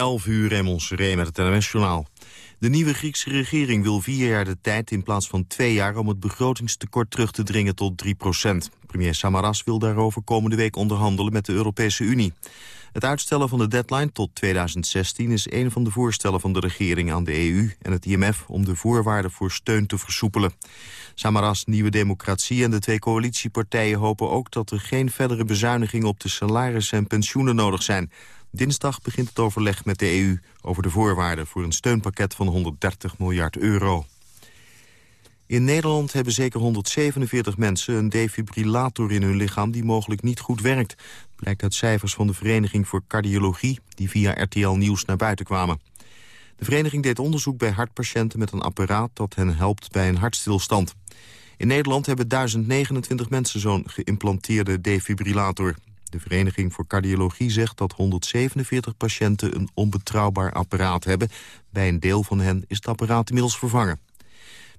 11 uur in Montserrat met het NOS-journaal. De nieuwe Griekse regering wil vier jaar de tijd in plaats van twee jaar... om het begrotingstekort terug te dringen tot 3 procent. Premier Samaras wil daarover komende week onderhandelen met de Europese Unie. Het uitstellen van de deadline tot 2016 is een van de voorstellen van de regering aan de EU en het IMF om de voorwaarden voor steun te versoepelen. Samaras Nieuwe Democratie en de twee coalitiepartijen hopen ook dat er geen verdere bezuinigingen op de salarissen en pensioenen nodig zijn. Dinsdag begint het overleg met de EU over de voorwaarden voor een steunpakket van 130 miljard euro. In Nederland hebben zeker 147 mensen een defibrillator in hun lichaam die mogelijk niet goed werkt. Blijkt uit cijfers van de Vereniging voor Cardiologie die via RTL Nieuws naar buiten kwamen. De vereniging deed onderzoek bij hartpatiënten met een apparaat dat hen helpt bij een hartstilstand. In Nederland hebben 1029 mensen zo'n geïmplanteerde defibrillator. De Vereniging voor Cardiologie zegt dat 147 patiënten een onbetrouwbaar apparaat hebben. Bij een deel van hen is het apparaat inmiddels vervangen.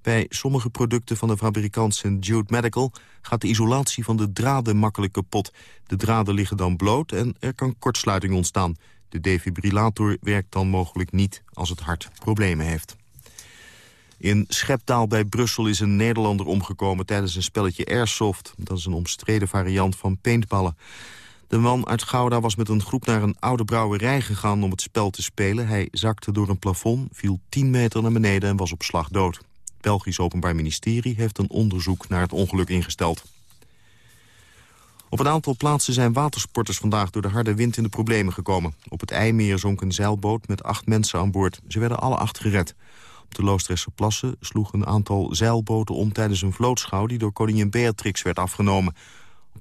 Bij sommige producten van de fabrikant St. Jude Medical... gaat de isolatie van de draden makkelijk kapot. De draden liggen dan bloot en er kan kortsluiting ontstaan. De defibrillator werkt dan mogelijk niet als het hart problemen heeft. In Scheptaal bij Brussel is een Nederlander omgekomen tijdens een spelletje Airsoft. Dat is een omstreden variant van paintballen. De man uit Gouda was met een groep naar een oude brouwerij gegaan om het spel te spelen. Hij zakte door een plafond, viel 10 meter naar beneden en was op slag dood. Het Belgisch Openbaar Ministerie heeft een onderzoek naar het ongeluk ingesteld. Op een aantal plaatsen zijn watersporters vandaag door de harde wind in de problemen gekomen. Op het IJmeer zonk een zeilboot met acht mensen aan boord. Ze werden alle acht gered. Op de Loosdrechtse plassen sloeg een aantal zeilboten om tijdens een vlootschouw... die door koningin Beatrix werd afgenomen.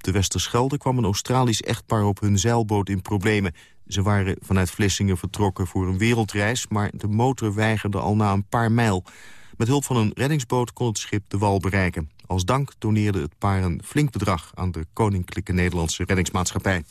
Op de Westerschelde kwam een Australisch echtpaar op hun zeilboot in problemen. Ze waren vanuit Vlissingen vertrokken voor een wereldreis... maar de motor weigerde al na een paar mijl. Met hulp van een reddingsboot kon het schip de wal bereiken. Als dank doneerde het paar een flink bedrag... aan de Koninklijke Nederlandse Reddingsmaatschappij.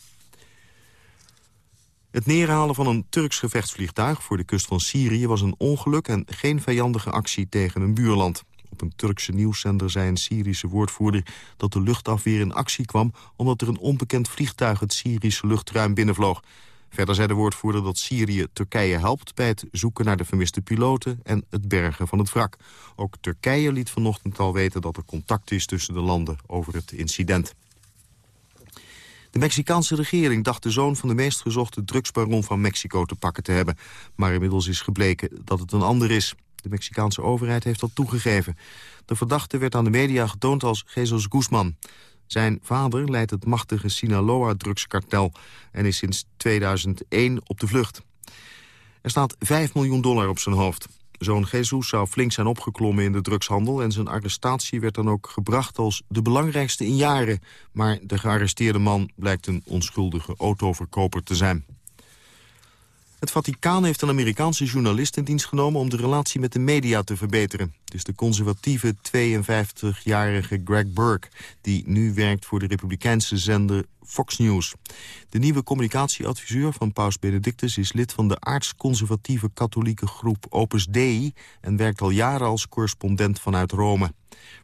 Het neerhalen van een Turks gevechtsvliegtuig voor de kust van Syrië was een ongeluk en geen vijandige actie tegen een buurland. Op een Turkse nieuwszender zei een Syrische woordvoerder dat de luchtafweer in actie kwam omdat er een onbekend vliegtuig het Syrische luchtruim binnenvloog. Verder zei de woordvoerder dat Syrië Turkije helpt bij het zoeken naar de vermiste piloten en het bergen van het wrak. Ook Turkije liet vanochtend al weten dat er contact is tussen de landen over het incident. De Mexicaanse regering dacht de zoon van de meest gezochte drugsbaron van Mexico te pakken te hebben. Maar inmiddels is gebleken dat het een ander is. De Mexicaanse overheid heeft dat toegegeven. De verdachte werd aan de media getoond als Jesus Guzman. Zijn vader leidt het machtige Sinaloa-drugskartel... en is sinds 2001 op de vlucht. Er staat 5 miljoen dollar op zijn hoofd. Zoon Jesus zou flink zijn opgeklommen in de drugshandel... en zijn arrestatie werd dan ook gebracht als de belangrijkste in jaren. Maar de gearresteerde man blijkt een onschuldige autoverkoper te zijn. Het Vaticaan heeft een Amerikaanse journalist in dienst genomen... om de relatie met de media te verbeteren. Het is de conservatieve 52-jarige Greg Burke... die nu werkt voor de republikeinse zender Fox News. De nieuwe communicatieadviseur van paus Benedictus... is lid van de aardsconservatieve katholieke groep Opus Dei... en werkt al jaren als correspondent vanuit Rome.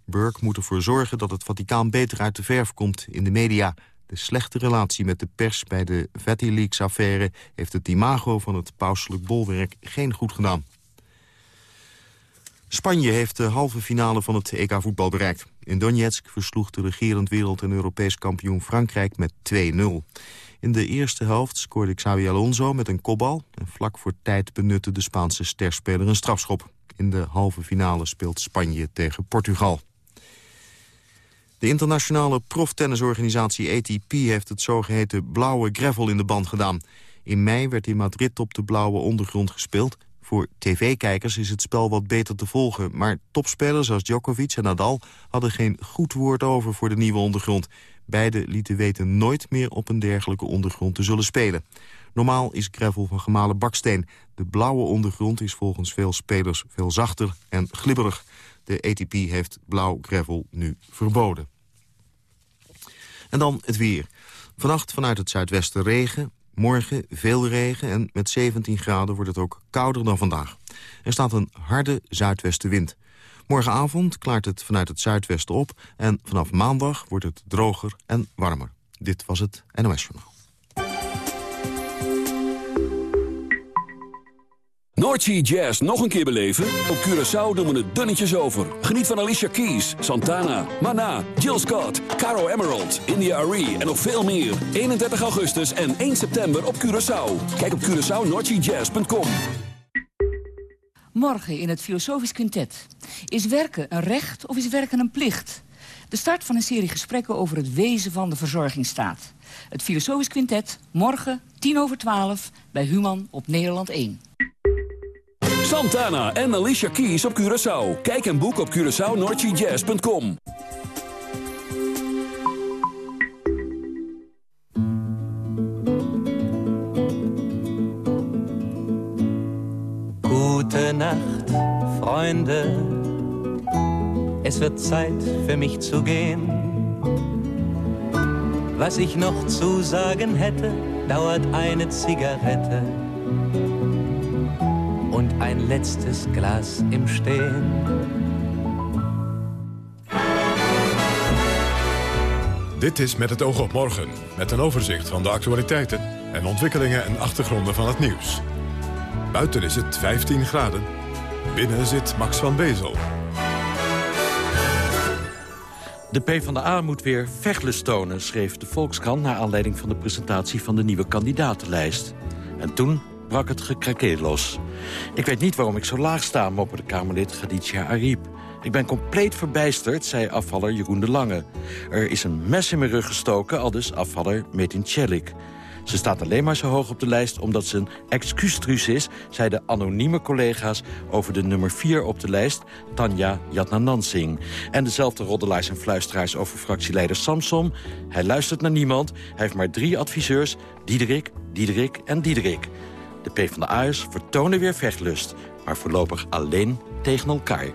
Burke moet ervoor zorgen dat het Vaticaan beter uit de verf komt in de media... De slechte relatie met de pers bij de Vatileaks-affaire... heeft het imago van het pauselijk bolwerk geen goed gedaan. Spanje heeft de halve finale van het EK voetbal bereikt. In Donetsk versloeg de regerend wereld- en Europees kampioen Frankrijk met 2-0. In de eerste helft scoorde Xavi Alonso met een kopbal... en vlak voor tijd benutte de Spaanse sterspeler een strafschop. In de halve finale speelt Spanje tegen Portugal. De internationale proftennisorganisatie ATP heeft het zogeheten blauwe gravel in de band gedaan. In mei werd in Madrid op de blauwe ondergrond gespeeld. Voor tv-kijkers is het spel wat beter te volgen... maar topspelers als Djokovic en Nadal hadden geen goed woord over voor de nieuwe ondergrond. Beiden lieten weten nooit meer op een dergelijke ondergrond te zullen spelen. Normaal is gravel van gemalen baksteen. De blauwe ondergrond is volgens veel spelers veel zachter en glibberig. De ATP heeft blauw gravel nu verboden. En dan het weer. Vannacht vanuit het zuidwesten regen. Morgen veel regen en met 17 graden wordt het ook kouder dan vandaag. Er staat een harde zuidwestenwind. Morgenavond klaart het vanuit het zuidwesten op... en vanaf maandag wordt het droger en warmer. Dit was het NOS Journaal. Noordsea Jazz nog een keer beleven? Op Curaçao doen we het dunnetjes over. Geniet van Alicia Keys, Santana, Mana, Jill Scott, Caro Emerald, India Arie en nog veel meer. 31 augustus en 1 september op Curaçao. Kijk op CuraçaoNoordseaJazz.com. Morgen in het Filosofisch Quintet. Is werken een recht of is werken een plicht? De start van een serie gesprekken over het wezen van de verzorgingsstaat. Het Filosofisch Quintet, morgen, tien over twaalf, bij Human op Nederland 1. Santana en Alicia Keys op Curaçao. Kijk en boek op CuraçaoNordGJazz.com. Gute Nacht, Freunde. Es wird Zeit für mich zu gehen. Was ich noch zu sagen hätte, dauert eine Zigarette ein letztes Glas im Stehen. Dit is Met het oog op morgen, met een overzicht van de actualiteiten en ontwikkelingen en achtergronden van het nieuws. Buiten is het 15 graden. Binnen zit Max van Bezel. De PvdA moet weer vechtlust tonen, schreef de Volkskrant... naar aanleiding van de presentatie van de nieuwe kandidatenlijst. En toen brak het gekrakeel los. Ik weet niet waarom ik zo laag sta, mopperde Kamerlid Khadija Ariep. Ik ben compleet verbijsterd, zei afvaller Jeroen de Lange. Er is een mes in mijn rug gestoken, al dus afvaller Metin Celik. Ze staat alleen maar zo hoog op de lijst omdat ze een excuustruus is... zeiden anonieme collega's over de nummer 4 op de lijst... Tanja Jatnanansing. En dezelfde roddelaars en fluisteraars over fractieleider Samson. Hij luistert naar niemand. Hij heeft maar drie adviseurs. Diederik, Diederik en Diederik. De PvdA'ers vertonen weer vechtlust. Maar voorlopig alleen tegen elkaar.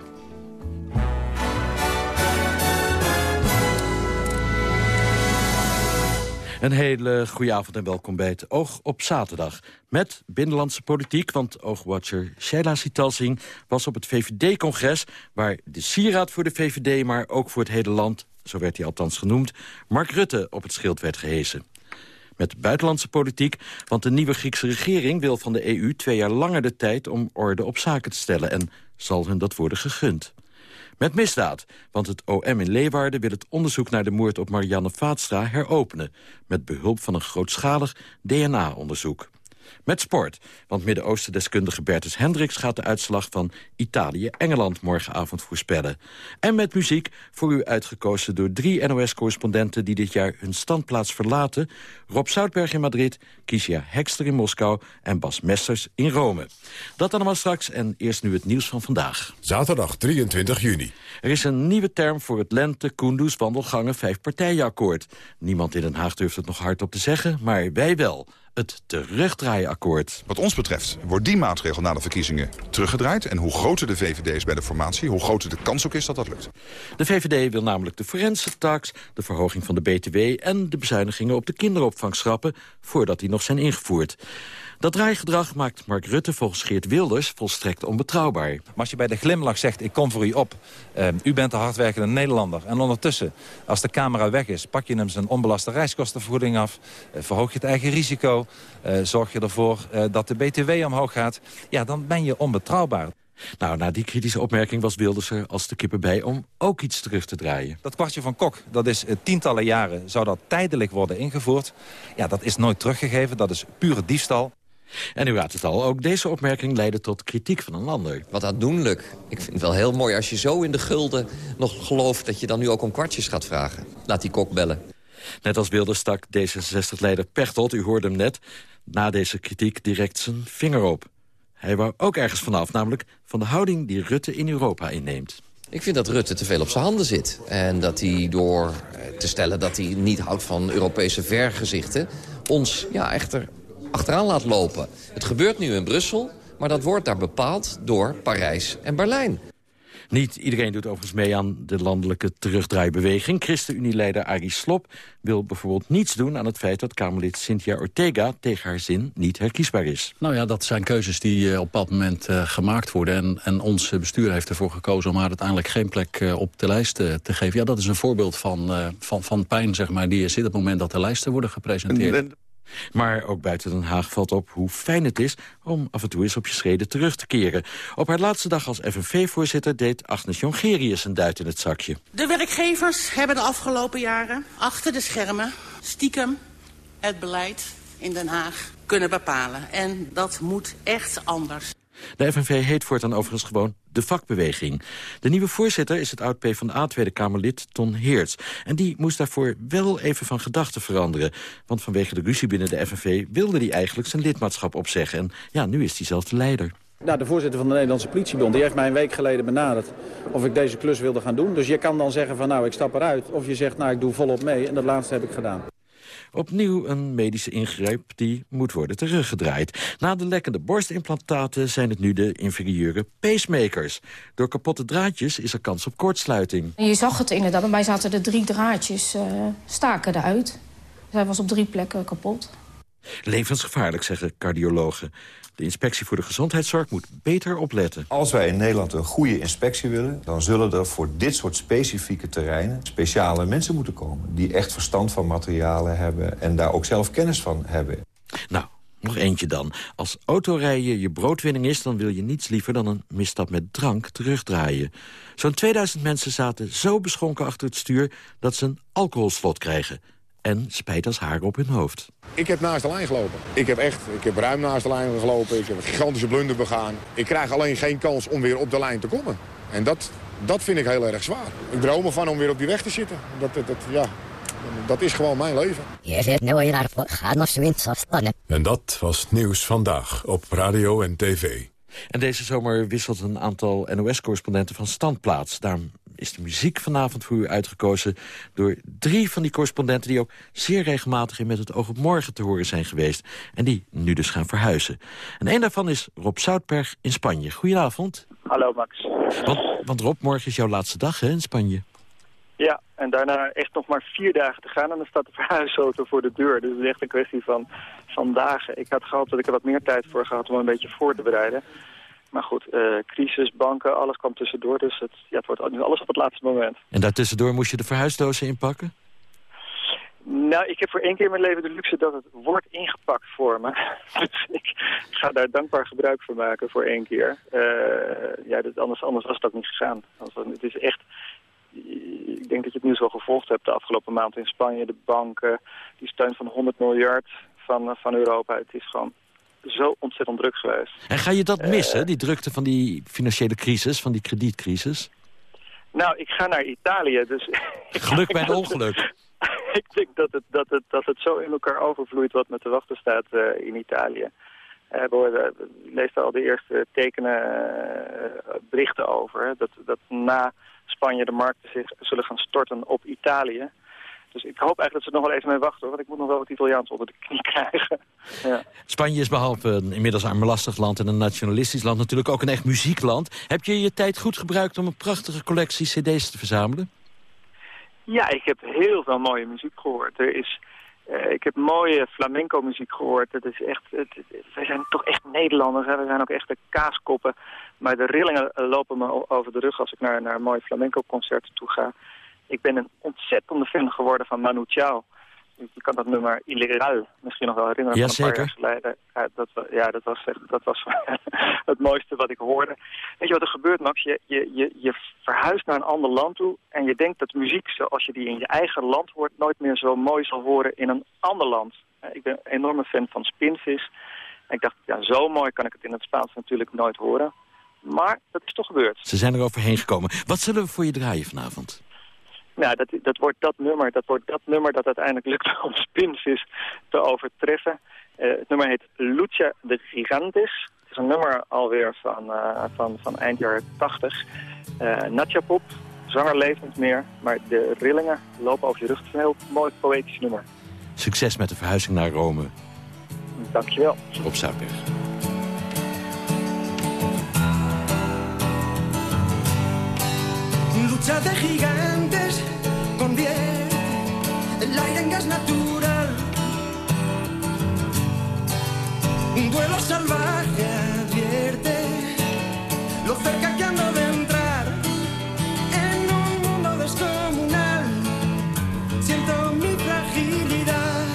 Een hele goede avond en welkom bij het Oog op zaterdag. Met binnenlandse politiek, want oogwatcher Sheila Sitalsing... was op het VVD-congres, waar de sieraad voor de VVD... maar ook voor het hele land, zo werd hij althans genoemd... Mark Rutte op het schild werd gehesen. Met buitenlandse politiek, want de nieuwe Griekse regering... wil van de EU twee jaar langer de tijd om orde op zaken te stellen... en zal hun dat worden gegund. Met misdaad, want het OM in Leeuwarden wil het onderzoek naar de moord op Marianne Vaatstra heropenen... met behulp van een grootschalig DNA-onderzoek. Met sport, want Midden-Oosten-deskundige Bertus Hendricks... gaat de uitslag van Italië-Engeland morgenavond voorspellen. En met muziek, voor u uitgekozen door drie NOS-correspondenten... die dit jaar hun standplaats verlaten. Rob Zoutberg in Madrid, Kisia Hekster in Moskou... en Bas Messers in Rome. Dat allemaal straks en eerst nu het nieuws van vandaag. Zaterdag 23 juni. Er is een nieuwe term voor het Lente, Koendoes, Wandelgangen, Vijfpartijenakkoord. Niemand in Den Haag durft het nog hardop te zeggen, maar wij wel het terugdraaienakkoord. Wat ons betreft wordt die maatregel na de verkiezingen teruggedraaid. En hoe groter de VVD is bij de formatie, hoe groter de kans ook is dat dat lukt. De VVD wil namelijk de forense tax, de verhoging van de BTW... en de bezuinigingen op de kinderopvang schrappen voordat die nog zijn ingevoerd. Dat draaigedrag maakt Mark Rutte volgens Geert Wilders volstrekt onbetrouwbaar. Maar als je bij de glimlach zegt, ik kom voor u op. Uh, u bent een hardwerkende Nederlander. En ondertussen, als de camera weg is, pak je hem zijn onbelaste reiskostenvergoeding af. Uh, verhoog je het eigen risico. Uh, zorg je ervoor dat de BTW omhoog gaat. Ja, dan ben je onbetrouwbaar. Nou, na die kritische opmerking was Wilders er als de kippen bij om ook iets terug te draaien. Dat kwartje van Kok, dat is tientallen jaren, zou dat tijdelijk worden ingevoerd. Ja, dat is nooit teruggegeven, dat is pure diefstal. En u raadt het al, ook deze opmerking leidde tot kritiek van een ander. Wat aandoenlijk. Ik vind het wel heel mooi als je zo in de gulden nog gelooft... dat je dan nu ook om kwartjes gaat vragen. Laat die kok bellen. Net als Wilders stak D66-leider Pechtold, u hoorde hem net... na deze kritiek direct zijn vinger op. Hij wou ook ergens vanaf, namelijk van de houding die Rutte in Europa inneemt. Ik vind dat Rutte te veel op zijn handen zit. En dat hij door eh, te stellen dat hij niet houdt van Europese vergezichten... ons ja, echter achteraan laat lopen. Het gebeurt nu in Brussel, maar dat wordt daar bepaald door Parijs en Berlijn. Niet iedereen doet overigens mee aan de landelijke terugdraaibeweging. ChristenUnie-leider Arie Slop wil bijvoorbeeld niets doen aan het feit... dat Kamerlid Cynthia Ortega tegen haar zin niet herkiesbaar is. Nou ja, dat zijn keuzes die uh, op dat moment uh, gemaakt worden. En, en ons bestuur heeft ervoor gekozen om haar uiteindelijk geen plek uh, op de lijst te geven. Ja, dat is een voorbeeld van, van, van pijn, zeg maar, die er zit op het moment dat de lijsten worden gepresenteerd. Maar ook buiten Den Haag valt op hoe fijn het is... om af en toe eens op je schreden terug te keren. Op haar laatste dag als FNV-voorzitter deed Agnes Jongerius een duit in het zakje. De werkgevers hebben de afgelopen jaren achter de schermen... stiekem het beleid in Den Haag kunnen bepalen. En dat moet echt anders. De FNV heet voortaan overigens gewoon de vakbeweging. De nieuwe voorzitter is het oud-PVDA Tweede Kamerlid Ton Heerts. En die moest daarvoor wel even van gedachten veranderen. Want vanwege de ruzie binnen de FNV wilde hij eigenlijk zijn lidmaatschap opzeggen. En ja, nu is hij zelf de leider. Nou, de voorzitter van de Nederlandse politiebond die heeft mij een week geleden benaderd of ik deze klus wilde gaan doen. Dus je kan dan zeggen van nou ik stap eruit of je zegt nou ik doe volop mee en dat laatste heb ik gedaan. Opnieuw een medische ingreep die moet worden teruggedraaid. Na de lekkende borstimplantaten zijn het nu de inferieure pacemakers. Door kapotte draadjes is er kans op kortsluiting. Je zag het inderdaad, bij mij zaten er drie draadjes uh, staken eruit. Hij was op drie plekken kapot. Levensgevaarlijk, zeggen cardiologen. De inspectie voor de gezondheidszorg moet beter opletten. Als wij in Nederland een goede inspectie willen... dan zullen er voor dit soort specifieke terreinen speciale mensen moeten komen... die echt verstand van materialen hebben en daar ook zelf kennis van hebben. Nou, nog eentje dan. Als autorijden je broodwinning is, dan wil je niets liever dan een misstap met drank terugdraaien. Zo'n 2000 mensen zaten zo beschonken achter het stuur dat ze een alcoholslot krijgen en spijt als haar op hun hoofd. Ik heb naast de lijn gelopen. Ik heb echt, ik heb ruim naast de lijn gelopen. Ik heb een gigantische blunder begaan. Ik krijg alleen geen kans om weer op de lijn te komen. En dat, dat vind ik heel erg zwaar. Ik droom ervan om weer op die weg te zitten. Dat, dat, dat ja, dat is gewoon mijn leven. Je zit nu naar En dat was Nieuws Vandaag op radio en tv. En deze zomer wisselt een aantal NOS-correspondenten van standplaats. Daarom is de muziek vanavond voor u uitgekozen... door drie van die correspondenten die ook zeer regelmatig... in Met het oog op morgen te horen zijn geweest. En die nu dus gaan verhuizen. En een daarvan is Rob Zoutberg in Spanje. Goedenavond. Hallo Max. Want, want Rob, morgen is jouw laatste dag hè, in Spanje. Ja, en daarna echt nog maar vier dagen te gaan en dan staat de verhuisauto voor de deur. Dus het is echt een kwestie van, van dagen. Ik had gehoopt dat ik er wat meer tijd voor gehad om een beetje voor te bereiden. Maar goed, uh, crisis, banken, alles kwam tussendoor. Dus het, ja, het wordt nu alles op het laatste moment. En daartussendoor moest je de verhuisdozen inpakken? Nou, ik heb voor één keer in mijn leven de luxe dat het wordt ingepakt voor me. dus ik ga daar dankbaar gebruik van maken voor één keer. Uh, ja, dus anders, anders was het ook niet gegaan. Het is echt... Ik denk dat je het nieuws wel gevolgd hebt de afgelopen maand in Spanje. De banken, die steun van 100 miljard van, van Europa. Het is gewoon zo ontzettend druk geweest. En ga je dat eh, missen, die drukte van die financiële crisis, van die kredietcrisis? Nou, ik ga naar Italië, dus... Geluk bij het ongeluk. ik denk dat het, dat, het, dat het zo in elkaar overvloeit wat me te wachten staat uh, in Italië. Uh, we lezen al de eerste tekenen, uh, berichten over. Dat, dat na Spanje de markten zich zullen gaan storten op Italië. Dus ik hoop eigenlijk dat ze nog wel even mee wachten, want ik moet nog wel het Italiaans onder de knie krijgen. Ja. Spanje is behalve een inmiddels armelastig land en een nationalistisch land natuurlijk ook een echt muziekland. Heb je je tijd goed gebruikt om een prachtige collectie cd's te verzamelen? Ja, ik heb heel veel mooie muziek gehoord. Er is, uh, ik heb mooie flamenco muziek gehoord. Het is echt, het, wij zijn toch echt Nederlanders, hè? we zijn ook echte kaaskoppen. Maar de rillingen lopen me over de rug als ik naar, naar mooie flamenco concerten toe ga. Ik ben een ontzettende fan geworden van Manu Chao. Je kan dat nummer Illegal misschien nog wel herinneren ja, van een zeker. paar jaar geleden. Ja, dat, ja, dat was, echt, dat was het mooiste wat ik hoorde. Weet je wat er gebeurt, Max? Je, je, je, je verhuist naar een ander land toe en je denkt dat muziek zoals je die in je eigen land hoort... nooit meer zo mooi zal horen in een ander land. Ik ben een enorme fan van Spinvis. En ik dacht, ja, zo mooi kan ik het in het Spaans natuurlijk nooit horen. Maar dat is toch gebeurd. Ze zijn er overheen gekomen. Wat zullen we voor je draaien vanavond? Nou, dat, dat wordt dat nummer, dat wordt dat nummer dat uiteindelijk lukt om Spinvis te overtreffen. Uh, het nummer heet Lucha de Gigantes. Het is een nummer alweer van, uh, van, van eind jaren 80. Uh, Natja Pop, zanger leeft niet meer, maar de rillingen lopen over je rug. Het is een heel mooi poëtisch nummer. Succes met de verhuizing naar Rome. Dankjewel. Op Zoutberg. lucha de gigantes convierte el aire en gas natural. Un duelo salvaje advierte lo cerca que ando de entrar en un mundo descomunal. Siento mi fragilidad.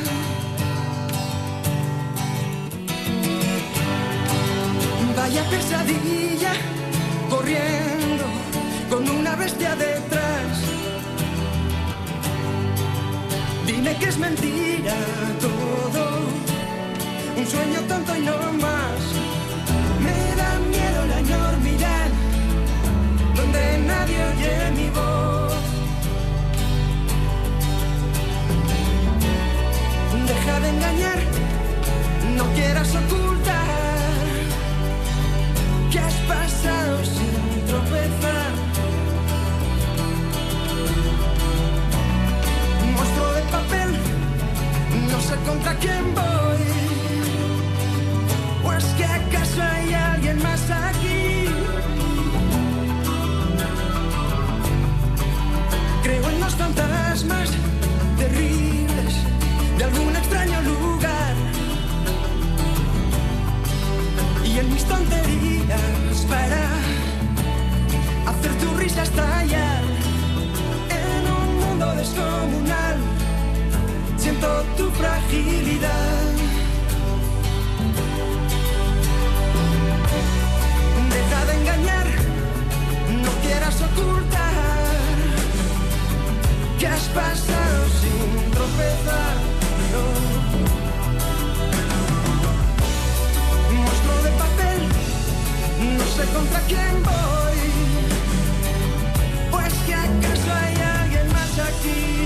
Vaya pesadilla corriendo con una bestia detrás. Dime que es mentira todo, un sueño tonto y no más. Me da miedo la enormidad, donde nadie oye mi voz. Deja de engañar, no quieras ocultar que has pasado sin contra quién voy. ¿O es que acaso hay alguien más aquí? Creo en los fantasmas terribles de algún extraño lugar. Y en mis tonterías para hacer tu risa estallar. En un mundo descomunal siento tu fragilidad. Deja de engañar, no quieras ocultar que has pasado sin tropezar. no. Monstruo de papel, no sé contra quién voy. Pues que acaso hay alguien más aquí.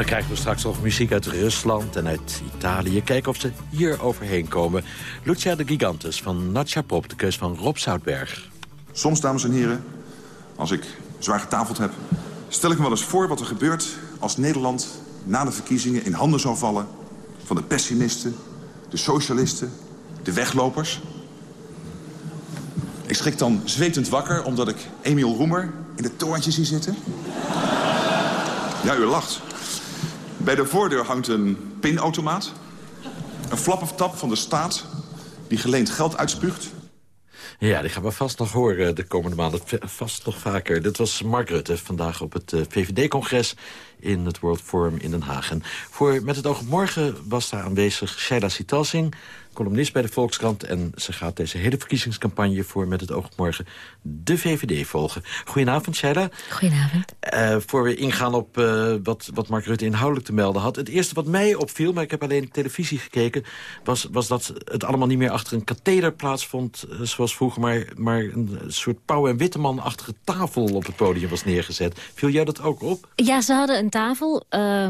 Dan krijgen we straks nog muziek uit Rusland en uit Italië. Kijken of ze hier overheen komen. Lucia de Gigantes van Natcha Pop, de keus van Rob Zoutberg. Soms, dames en heren, als ik zwaar getafeld heb... stel ik me wel eens voor wat er gebeurt als Nederland na de verkiezingen... in handen zou vallen van de pessimisten, de socialisten, de weglopers. Ik schrik dan zwetend wakker omdat ik Emiel Roemer in het torentje zie zitten. Ja, u lacht. Bij de voordeur hangt een pinautomaat. Een flap of tap van de staat die geleend geld uitspuugt. Ja, die gaan we vast nog horen de komende maanden. Vast nog vaker. Dit was Mark Rutte vandaag op het eh, VVD-congres in het World Forum in Den Haag. Voor Met het oog morgen was daar aanwezig Sheila Sitalsing, columnist bij de Volkskrant. En ze gaat deze hele verkiezingscampagne voor Met het oog op morgen de VVD volgen. Goedenavond, Sheila. Goedenavond. Eh, voor we ingaan op eh, wat, wat Mark Rutte inhoudelijk te melden had. Het eerste wat mij opviel, maar ik heb alleen televisie gekeken... was, was dat het allemaal niet meer achter een katheder plaatsvond... eh, zoals vroeger, maar, maar een soort Pauw en Witteman-achtige tafel op het podium was neergezet. Viel jou dat ook op? Ja, ze hadden een tafel.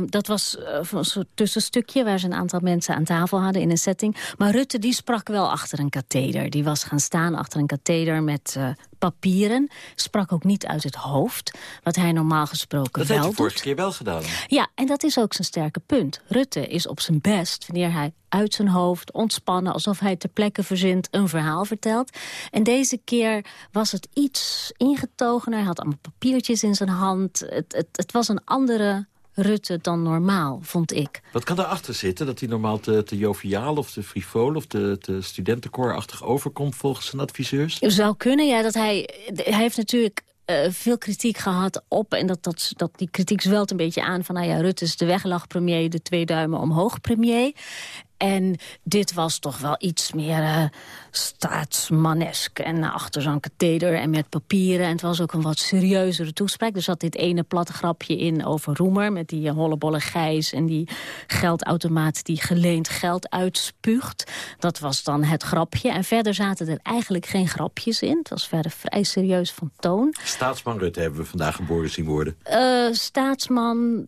dat was een soort tussenstukje waar ze een aantal mensen aan tafel hadden in een setting. Maar Rutte die sprak wel achter een katheder. Die was gaan staan achter een katheder met eh, papieren. Sprak ook niet uit het hoofd, wat hij normaal gesproken Dat wel heeft hij doet. vorige keer wel gedaan. Ja, en dat is ook zijn sterke punt. Rutte is op zijn best wanneer hij uit zijn hoofd, ontspannen... alsof hij ter plekke verzint, een verhaal vertelt. En deze keer was het iets ingetogener. Hij had allemaal papiertjes in zijn hand. Het, het, het was een andere Rutte dan normaal, vond ik. Wat kan daarachter zitten? Dat hij normaal te, te joviaal of te frivol... of te, te studentenkoorachtig overkomt volgens zijn adviseurs? Zou kunnen, ja, dat hij... Hij heeft natuurlijk eh, veel kritiek gehad op... en dat, dat, dat die kritiek zwelt een beetje aan van... nou ja, Rutte is de weglach-premier, de twee duimen omhoog premier. En dit was toch wel iets meer uh, staatsmannesk. En achter zo'n katheder en met papieren. En het was ook een wat serieuzere toespraak. Er zat dit ene platte grapje in over Roemer... met die hollebolle gijs en die geldautomaat die geleend geld uitspuugt. Dat was dan het grapje. En verder zaten er eigenlijk geen grapjes in. Het was verder vrij serieus van toon. Staatsman Rutte hebben we vandaag geboren zien worden. Uh, staatsman,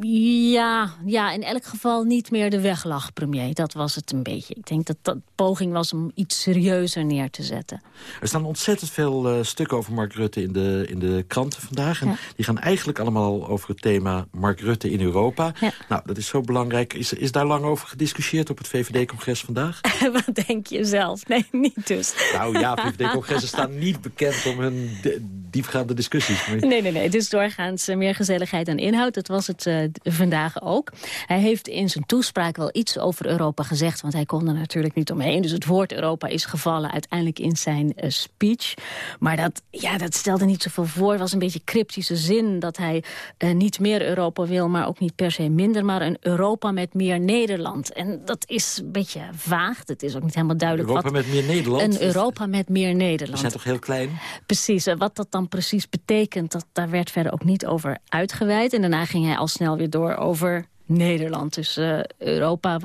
ja, ja, in elk geval niet meer de weglach premier. Dat was het een beetje. Ik denk dat dat poging was om iets serieuzer neer te zetten. Er staan ontzettend veel uh, stukken over Mark Rutte in de, in de kranten vandaag. En die gaan eigenlijk allemaal over het thema Mark Rutte in Europa. Nou, dat is zo belangrijk. Is, is daar lang over gediscussieerd op het VVD-congres vandaag? Wat denk je zelf? Nee, niet dus. Nou ja, VVD-congressen staan niet bekend om hun diepgaande discussies. Nee, nee, nee. Het is doorgaans uh, meer gezelligheid dan inhoud. Dat was het uh, vandaag ook. Hij heeft in zijn toespraak wel iets over Europa gezegd. Want hij kon er natuurlijk niet omheen. Dus het woord Europa is gevallen uiteindelijk in zijn uh, speech. Maar dat, ja, dat stelde niet zoveel voor. Het was een beetje cryptische zin dat hij uh, niet meer Europa wil... maar ook niet per se minder, maar een Europa met meer Nederland. En dat is een beetje vaag. Het is ook niet helemaal duidelijk Europa wat... met meer Nederland? Een Europa met meer Nederland. We zijn toch heel klein? Precies. Wat dat dan precies betekent, dat, daar werd verder ook niet over uitgeweid. En daarna ging hij al snel weer door over Nederland. Dus uh, Europa,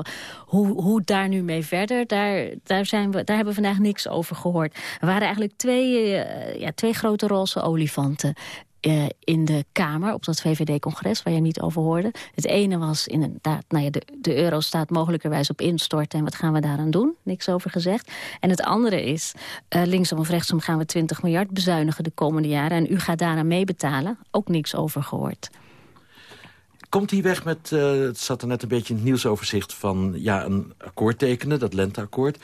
hoe, hoe daar nu mee verder, daar, daar, zijn we, daar hebben we vandaag niks over gehoord. Er waren eigenlijk twee, uh, ja, twee grote roze olifanten. Uh, in de Kamer op dat VVD-congres, waar je niet over hoorde. Het ene was inderdaad, nou ja, de, de euro staat mogelijkerwijs op instorten... en wat gaan we daaraan doen? Niks over gezegd. En het andere is, uh, linksom of rechtsom gaan we 20 miljard bezuinigen de komende jaren... en u gaat daaraan meebetalen. Ook niks over gehoord. Komt hij weg met, uh, het zat er net een beetje in het nieuwsoverzicht... van ja, een akkoord tekenen, dat lenteakkoord...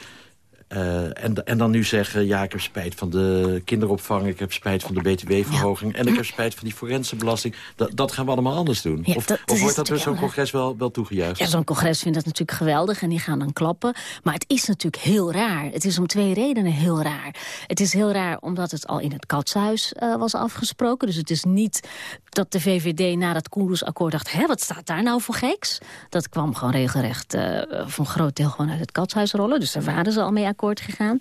Uh, en, en dan nu zeggen, ja, ik heb spijt van de kinderopvang... ik heb spijt van de btw-verhoging... Ja. en ik heb spijt van die forensenbelasting. Dat, dat gaan we allemaal anders doen. Ja, of, dat, of wordt dat door zo'n congres wel, wel toegejuicht? Ja, zo'n congres vindt dat natuurlijk geweldig en die gaan dan klappen. Maar het is natuurlijk heel raar. Het is om twee redenen heel raar. Het is heel raar omdat het al in het katshuis uh, was afgesproken. Dus het is niet dat de VVD na dat Koendersakkoord dacht... hè, wat staat daar nou voor geks? Dat kwam gewoon regelrecht uh, voor een groot deel gewoon uit het katshuis rollen. Dus daar waren ze al mee akkoord gegaan.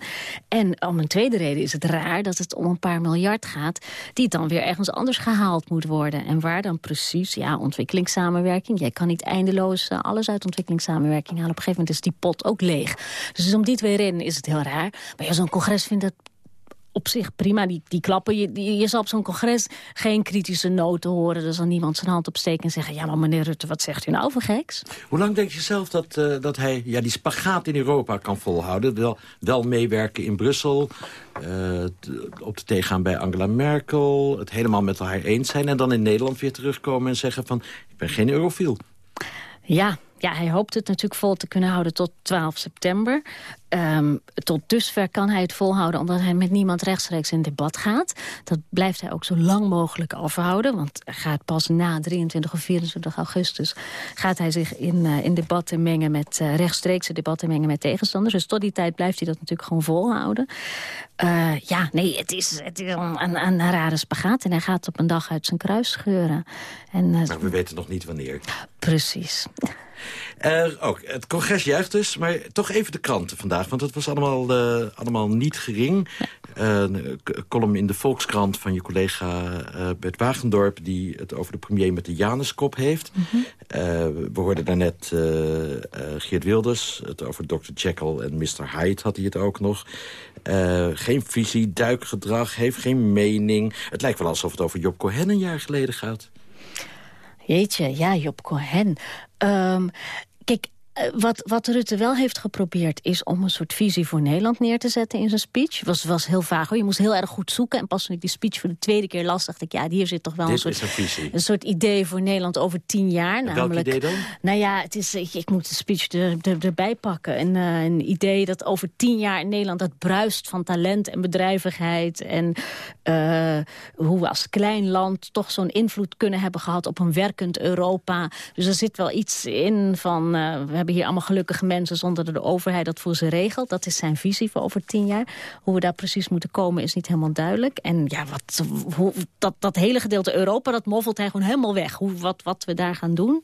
En om een tweede reden is het raar dat het om een paar miljard gaat... die dan weer ergens anders gehaald moet worden. En waar dan precies? Ja, ontwikkelingssamenwerking. Jij kan niet eindeloos uh, alles uit ontwikkelingssamenwerking halen. Op een gegeven moment is die pot ook leeg. Dus om die twee redenen is het heel raar. Maar ja, zo'n congres vindt het op zich prima, die, die klappen. Je, die, je zal op zo'n congres geen kritische noten horen. Er zal niemand zijn hand opsteken en zeggen... ja, maar meneer Rutte, wat zegt u nou voor geks? Hoe lang denk je zelf dat, uh, dat hij ja, die spagaat in Europa kan volhouden? Wel, wel meewerken in Brussel, uh, op de tegengaan bij Angela Merkel... het helemaal met haar eens zijn... en dan in Nederland weer terugkomen en zeggen van... ik ben geen eurofiel. Ja, ja, hij hoopt het natuurlijk vol te kunnen houden tot 12 september. Um, tot dusver kan hij het volhouden omdat hij met niemand rechtstreeks in debat gaat. Dat blijft hij ook zo lang mogelijk afhouden. Want gaat pas na 23 of 24 augustus... gaat hij zich in, uh, in debatten mengen met uh, rechtstreekse debatten mengen met tegenstanders. Dus tot die tijd blijft hij dat natuurlijk gewoon volhouden. Uh, ja, nee, het is, het is een, een, een, rare spagaat. En hij gaat op een dag uit zijn kruis scheuren. En, maar we weten nog niet wanneer. Precies. Uh, ook, het congres juicht dus, maar toch even de kranten vandaag. Want het was allemaal, uh, allemaal niet gering. Uh, een column in de Volkskrant van je collega Bert Wagendorp... die het over de premier met de Januskop heeft. Mm -hmm. we hoorden daarnet Geert Wilders. Het over Dr. Jekyll en Mr. Hyde had hij het ook nog. geen visie, duikgedrag, heeft geen mening. Het lijkt wel alsof het over Job Cohen een jaar geleden gaat. Jeetje, ja, Job Cohen. Um, kijk, wat, wat Rutte wel heeft geprobeerd is om een soort visie voor Nederland neer te zetten in zijn speech. Was, was heel vaag hoor. Je moest heel erg goed zoeken. En pas toen ik die speech voor de tweede keer las, dacht ik... ja, hier zit toch wel een soort, een, soort idee voor Nederland over tien jaar. En namelijk, welk idee dan? Nou ja, het is, ik, ik moet de speech er, er, erbij pakken. Een, uh, een idee dat over tien jaar in Nederland... dat bruist van talent en bedrijvigheid. En uh, hoe we als klein land toch zo'n invloed kunnen hebben gehad... op een werkend Europa. Dus er zit wel iets in van... Uh, hebben hier allemaal gelukkige mensen... zonder dat de overheid dat voor ze regelt. Dat is zijn visie voor over tien jaar. Hoe we daar precies moeten komen is niet helemaal duidelijk. En ja, wat, hoe, dat, dat hele gedeelte Europa, dat moffelt hij gewoon helemaal weg. Hoe, wat, wat we daar gaan doen,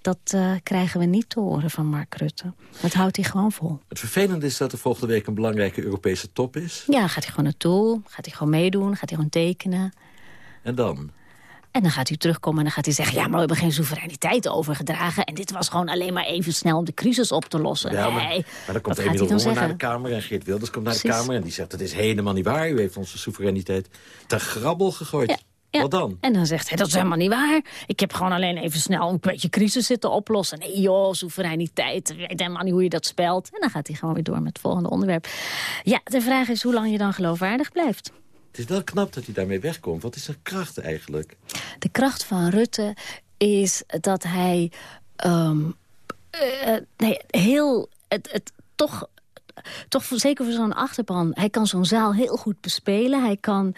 dat uh, krijgen we niet te horen van Mark Rutte. Dat houdt hij gewoon vol. Het vervelende is dat er volgende week een belangrijke Europese top is. Ja, gaat hij gewoon naartoe, gaat hij gewoon meedoen, gaat hij gewoon tekenen. En dan? En dan gaat hij terugkomen en dan gaat hij zeggen... ja, maar we hebben geen soevereiniteit overgedragen... en dit was gewoon alleen maar even snel om de crisis op te lossen. Ja, maar, nee, maar dan komt Emiel Roemer naar de Kamer... en Geert Wilders komt naar de Kamer en die zegt... het is helemaal niet waar, u heeft onze soevereiniteit te grabbel gegooid. Ja. Wat dan? En dan zegt hij, dat is helemaal niet waar. Ik heb gewoon alleen even snel een beetje crisis zitten oplossen. Nee joh, soevereiniteit, weet helemaal niet hoe je dat spelt. En dan gaat hij gewoon weer door met het volgende onderwerp. Ja, de vraag is hoe lang je dan geloofwaardig blijft. Het is wel knap dat hij daarmee wegkomt. Wat is zijn kracht eigenlijk? De kracht van Rutte is dat hij um, uh, nee, heel... Het, het, toch toch zeker voor zo'n achterban. Hij kan zo'n zaal heel goed bespelen. Hij kan...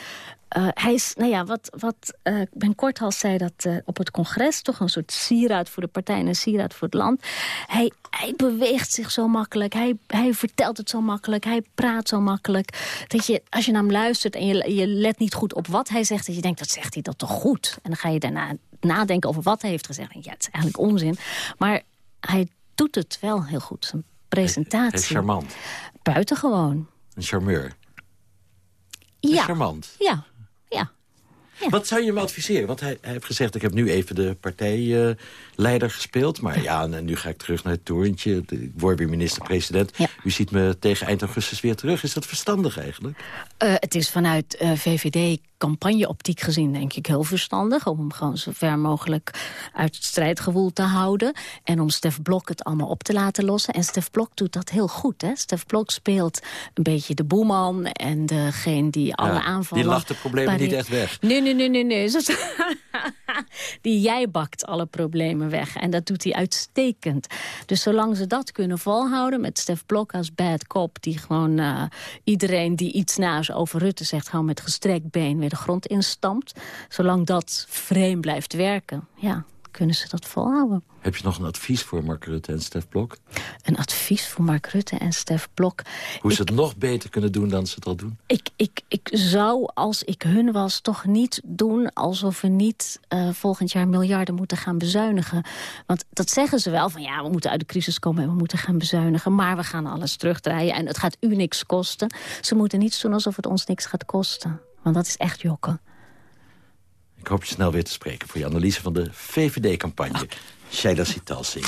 Uh, hij is, nou ja, wat, wat uh, Ben Korthals zei dat uh, op het congres... toch een soort sieraad voor de partij en een sieraad voor het land. Hij, hij beweegt zich zo makkelijk. Hij, hij vertelt het zo makkelijk. Hij praat zo makkelijk. Dat je, als je naar hem luistert en je, je let niet goed op wat hij zegt... dat je denkt, dat zegt hij dat toch goed? En dan ga je daarna nadenken over wat hij heeft gezegd. En ja, het is eigenlijk onzin. Maar hij doet het wel heel goed. Presentatie. Hij charmant. Buitengewoon. Een charmeur. Ja. Charmant. Ja. ja. Ja. Wat zou je hem adviseren? Want hij, hij, heeft gezegd, ik heb nu even de partijleider uh, gespeeld. Maar ja, en nu ga ik terug naar het torentje. Ik word weer minister-president. Ja. U ziet me tegen eind augustus weer terug. Is dat verstandig eigenlijk? Uh, het is vanuit uh, VVD campagneoptiek gezien denk ik heel verstandig... om hem gewoon zo ver mogelijk uit het strijdgewoel te houden... en om Stef Blok het allemaal op te laten lossen. En Stef Blok doet dat heel goed. Hè? Stef Blok speelt een beetje de boeman en degene die alle ja, aanvallen... Die lacht de problemen niet echt weg. Nee, nee, nee, nee. nee. die jij bakt alle problemen weg. En dat doet hij uitstekend. Dus zolang ze dat kunnen volhouden met Stef Blok als bad cop... die gewoon uh, iedereen die iets naast over Rutte zegt... gewoon met gestrekt been weer de grond instampt. Zolang dat vreemd blijft werken, ja, kunnen ze dat volhouden. Heb je nog een advies voor Mark Rutte en Stef Blok? Een advies voor Mark Rutte en Stef Blok? Hoe ze het nog beter kunnen doen dan ze het al doen? Ik, ik, ik zou, als ik hun was, toch niet doen... alsof we niet uh, volgend jaar miljarden moeten gaan bezuinigen. Want dat zeggen ze wel, van ja, we moeten uit de crisis komen... en we moeten gaan bezuinigen, maar we gaan alles terugdraaien... en het gaat u niks kosten. Ze moeten niets doen alsof het ons niks gaat kosten. Want dat is echt jokken. Ik hoop je snel weer te spreken voor je analyse van de VVD-campagne. Shaila Sitalsing.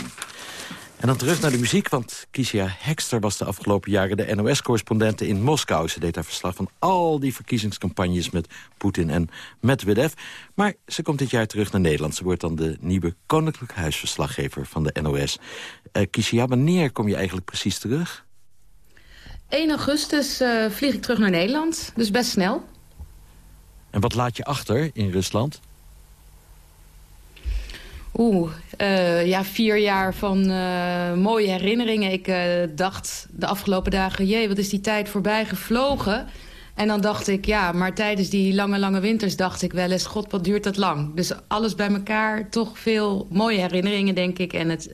En dan terug naar de muziek, want Kisia Hekster was de afgelopen jaren de NOS-correspondente in Moskou. Ze deed daar verslag van al die verkiezingscampagnes met Poetin en Medvedev. Maar ze komt dit jaar terug naar Nederland. Ze wordt dan de nieuwe koninklijk huisverslaggever van de NOS. Uh, Kisia, wanneer kom je eigenlijk precies terug? 1 augustus uh, vlieg ik terug naar Nederland, dus best snel. En wat laat je achter in Rusland? Oeh, uh, ja, vier jaar van uh, mooie herinneringen. Ik uh, dacht de afgelopen dagen, jee, wat is die tijd voorbij gevlogen. En dan dacht ik, ja, maar tijdens die lange, lange winters dacht ik wel eens... god, wat duurt dat lang. Dus alles bij elkaar, toch veel mooie herinneringen, denk ik. En het,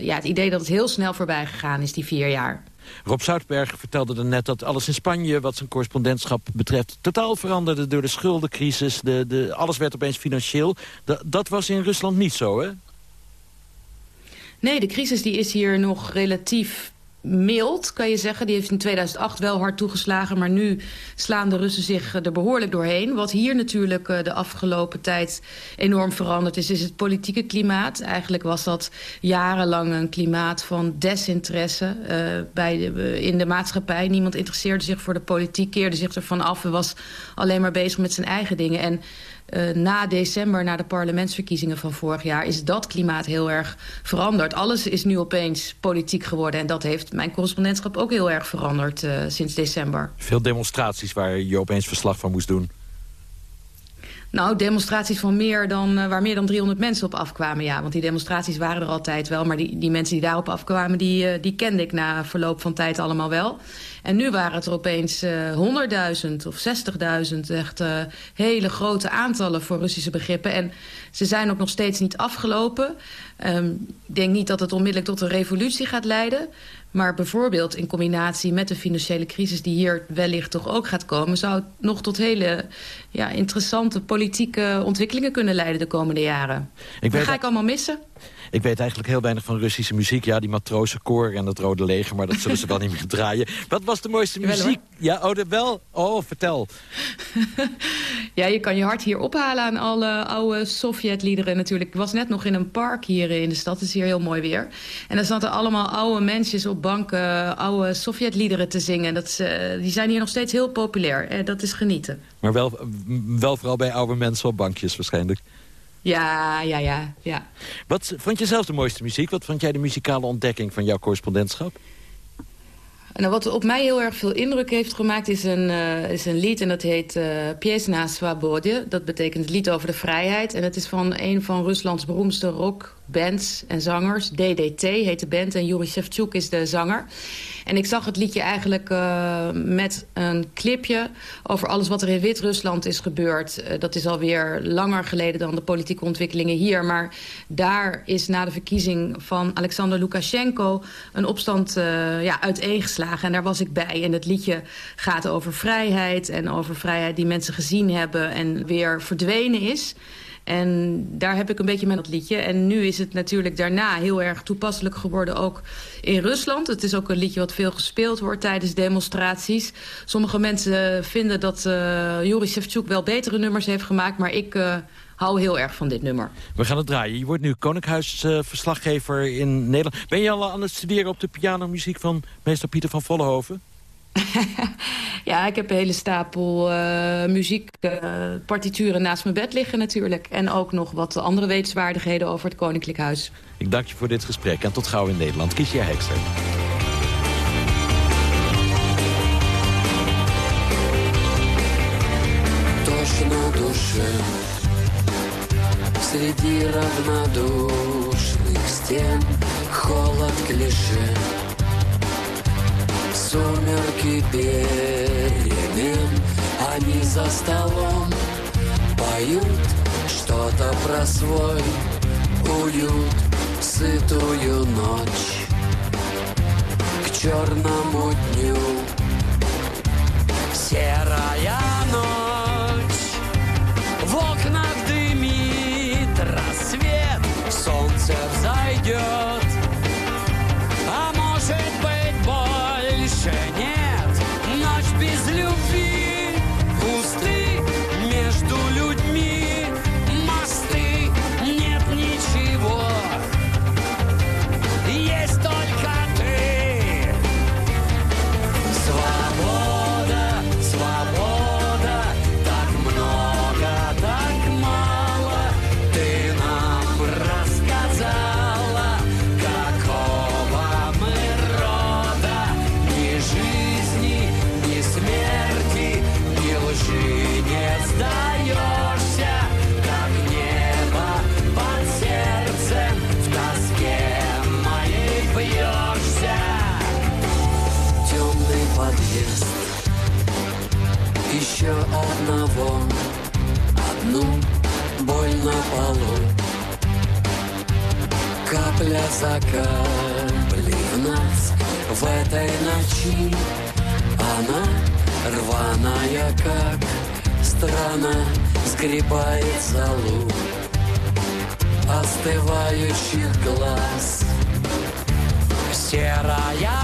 ja, het idee dat het heel snel voorbij gegaan is, die vier jaar. Rob Zoutberg vertelde er net dat alles in Spanje... wat zijn correspondentschap betreft totaal veranderde... door de schuldencrisis. De, de, alles werd opeens financieel. Da, dat was in Rusland niet zo, hè? Nee, de crisis die is hier nog relatief mild, kan je zeggen. Die heeft in 2008 wel hard toegeslagen... maar nu slaan de Russen zich er behoorlijk doorheen. Wat hier natuurlijk de afgelopen tijd enorm veranderd is... is het politieke klimaat. Eigenlijk was dat jarenlang een klimaat van desinteresse uh, bij de, in de maatschappij. Niemand interesseerde zich voor de politiek, keerde zich ervan af... en was alleen maar bezig met zijn eigen dingen. En uh, na december, na de parlementsverkiezingen van vorig jaar... is dat klimaat heel erg veranderd. Alles is nu opeens politiek geworden. En dat heeft mijn correspondentschap ook heel erg veranderd uh, sinds december. Veel demonstraties waar je opeens verslag van moest doen. Nou, demonstraties van meer dan, uh, waar meer dan 300 mensen op afkwamen, ja. Want die demonstraties waren er altijd wel. Maar die, die mensen die daarop afkwamen, die, uh, die kende ik na verloop van tijd allemaal wel. En nu waren het er opeens uh, 100.000 of 60.000. Echt hele grote aantallen voor Russische begrippen. En ze zijn ook nog steeds niet afgelopen. Um, ik denk niet dat het onmiddellijk tot een revolutie gaat leiden. Maar bijvoorbeeld in combinatie met de financiële crisis... die hier wellicht toch ook gaat komen... zou het nog tot hele ja, interessante politieke ontwikkelingen kunnen leiden de komende jaren. Ik dat ga ik allemaal missen. Ik weet eigenlijk heel weinig van Russische muziek. Ja, die matrozenkoor en het Rode Leger, maar dat zullen ze wel niet meer draaien. Wat was de mooiste muziek? ja, oh, dat wel? Oh, vertel. ja, je kan je hart hier ophalen aan alle oude Sovjetliederen natuurlijk. Ik was net nog in een park hier in de stad. Het is hier heel mooi weer. En daar zaten allemaal oude mensen op banken oude Sovjetliederen te zingen. Dat, uh, die zijn hier nog steeds heel populair. En dat is genieten. Maar wel, wel vooral bij oude mensen op bankjes waarschijnlijk. Ja, ja, ja, ja. Wat vond je zelf de mooiste muziek? Wat vond jij de muzikale ontdekking van jouw correspondentschap? Nou, wat op mij heel erg veel indruk heeft gemaakt is een, uh, is een lied en dat heet uh, Piesna Svobodje. Dat betekent lied over de vrijheid. En het is van een van Ruslands beroemdste rockbands en zangers. DDT heet de band en Yuri Shevchuk is de zanger. En ik zag het liedje eigenlijk uh, met een clipje over alles wat er in Wit-Rusland is gebeurd. Uh, dat is alweer langer geleden dan de politieke ontwikkelingen hier. Maar daar is na de verkiezing van Alexander Lukashenko een opstand uh, ja, uiteengeslagen. En daar was ik bij. En het liedje gaat over vrijheid en over vrijheid die mensen gezien hebben en weer verdwenen is. En daar heb ik een beetje met dat liedje. En nu is het natuurlijk daarna heel erg toepasselijk geworden ook in Rusland. Het is ook een liedje wat veel gespeeld wordt tijdens demonstraties. Sommige mensen vinden dat uh, Shevchuk wel betere nummers heeft gemaakt... maar ik uh, hou heel erg van dit nummer. We gaan het draaien. Je wordt nu Koninkhuisverslaggever uh, in Nederland. Ben je al aan het studeren op de pianomuziek van meester Pieter van Vollenhoven? ja, ik heb een hele stapel uh, muziekpartituren uh, naast mijn bed liggen natuurlijk. En ook nog wat andere wetenswaardigheden over het Koninklijk Huis. Ik dank je voor dit gesprek en tot gauw in Nederland. Kies je Hekster. Среди равнодушных стен холод клише Сумерки перемен Они за столом поют что-то про свой уют Сытую ночь к черному дню. Серая ночь В окнах дымит рассвет Солнце взойдет на полу. Капля за каплей в нас в этой ночи. Она рваная, как страна Сгребает залу остывающих глаз. Серая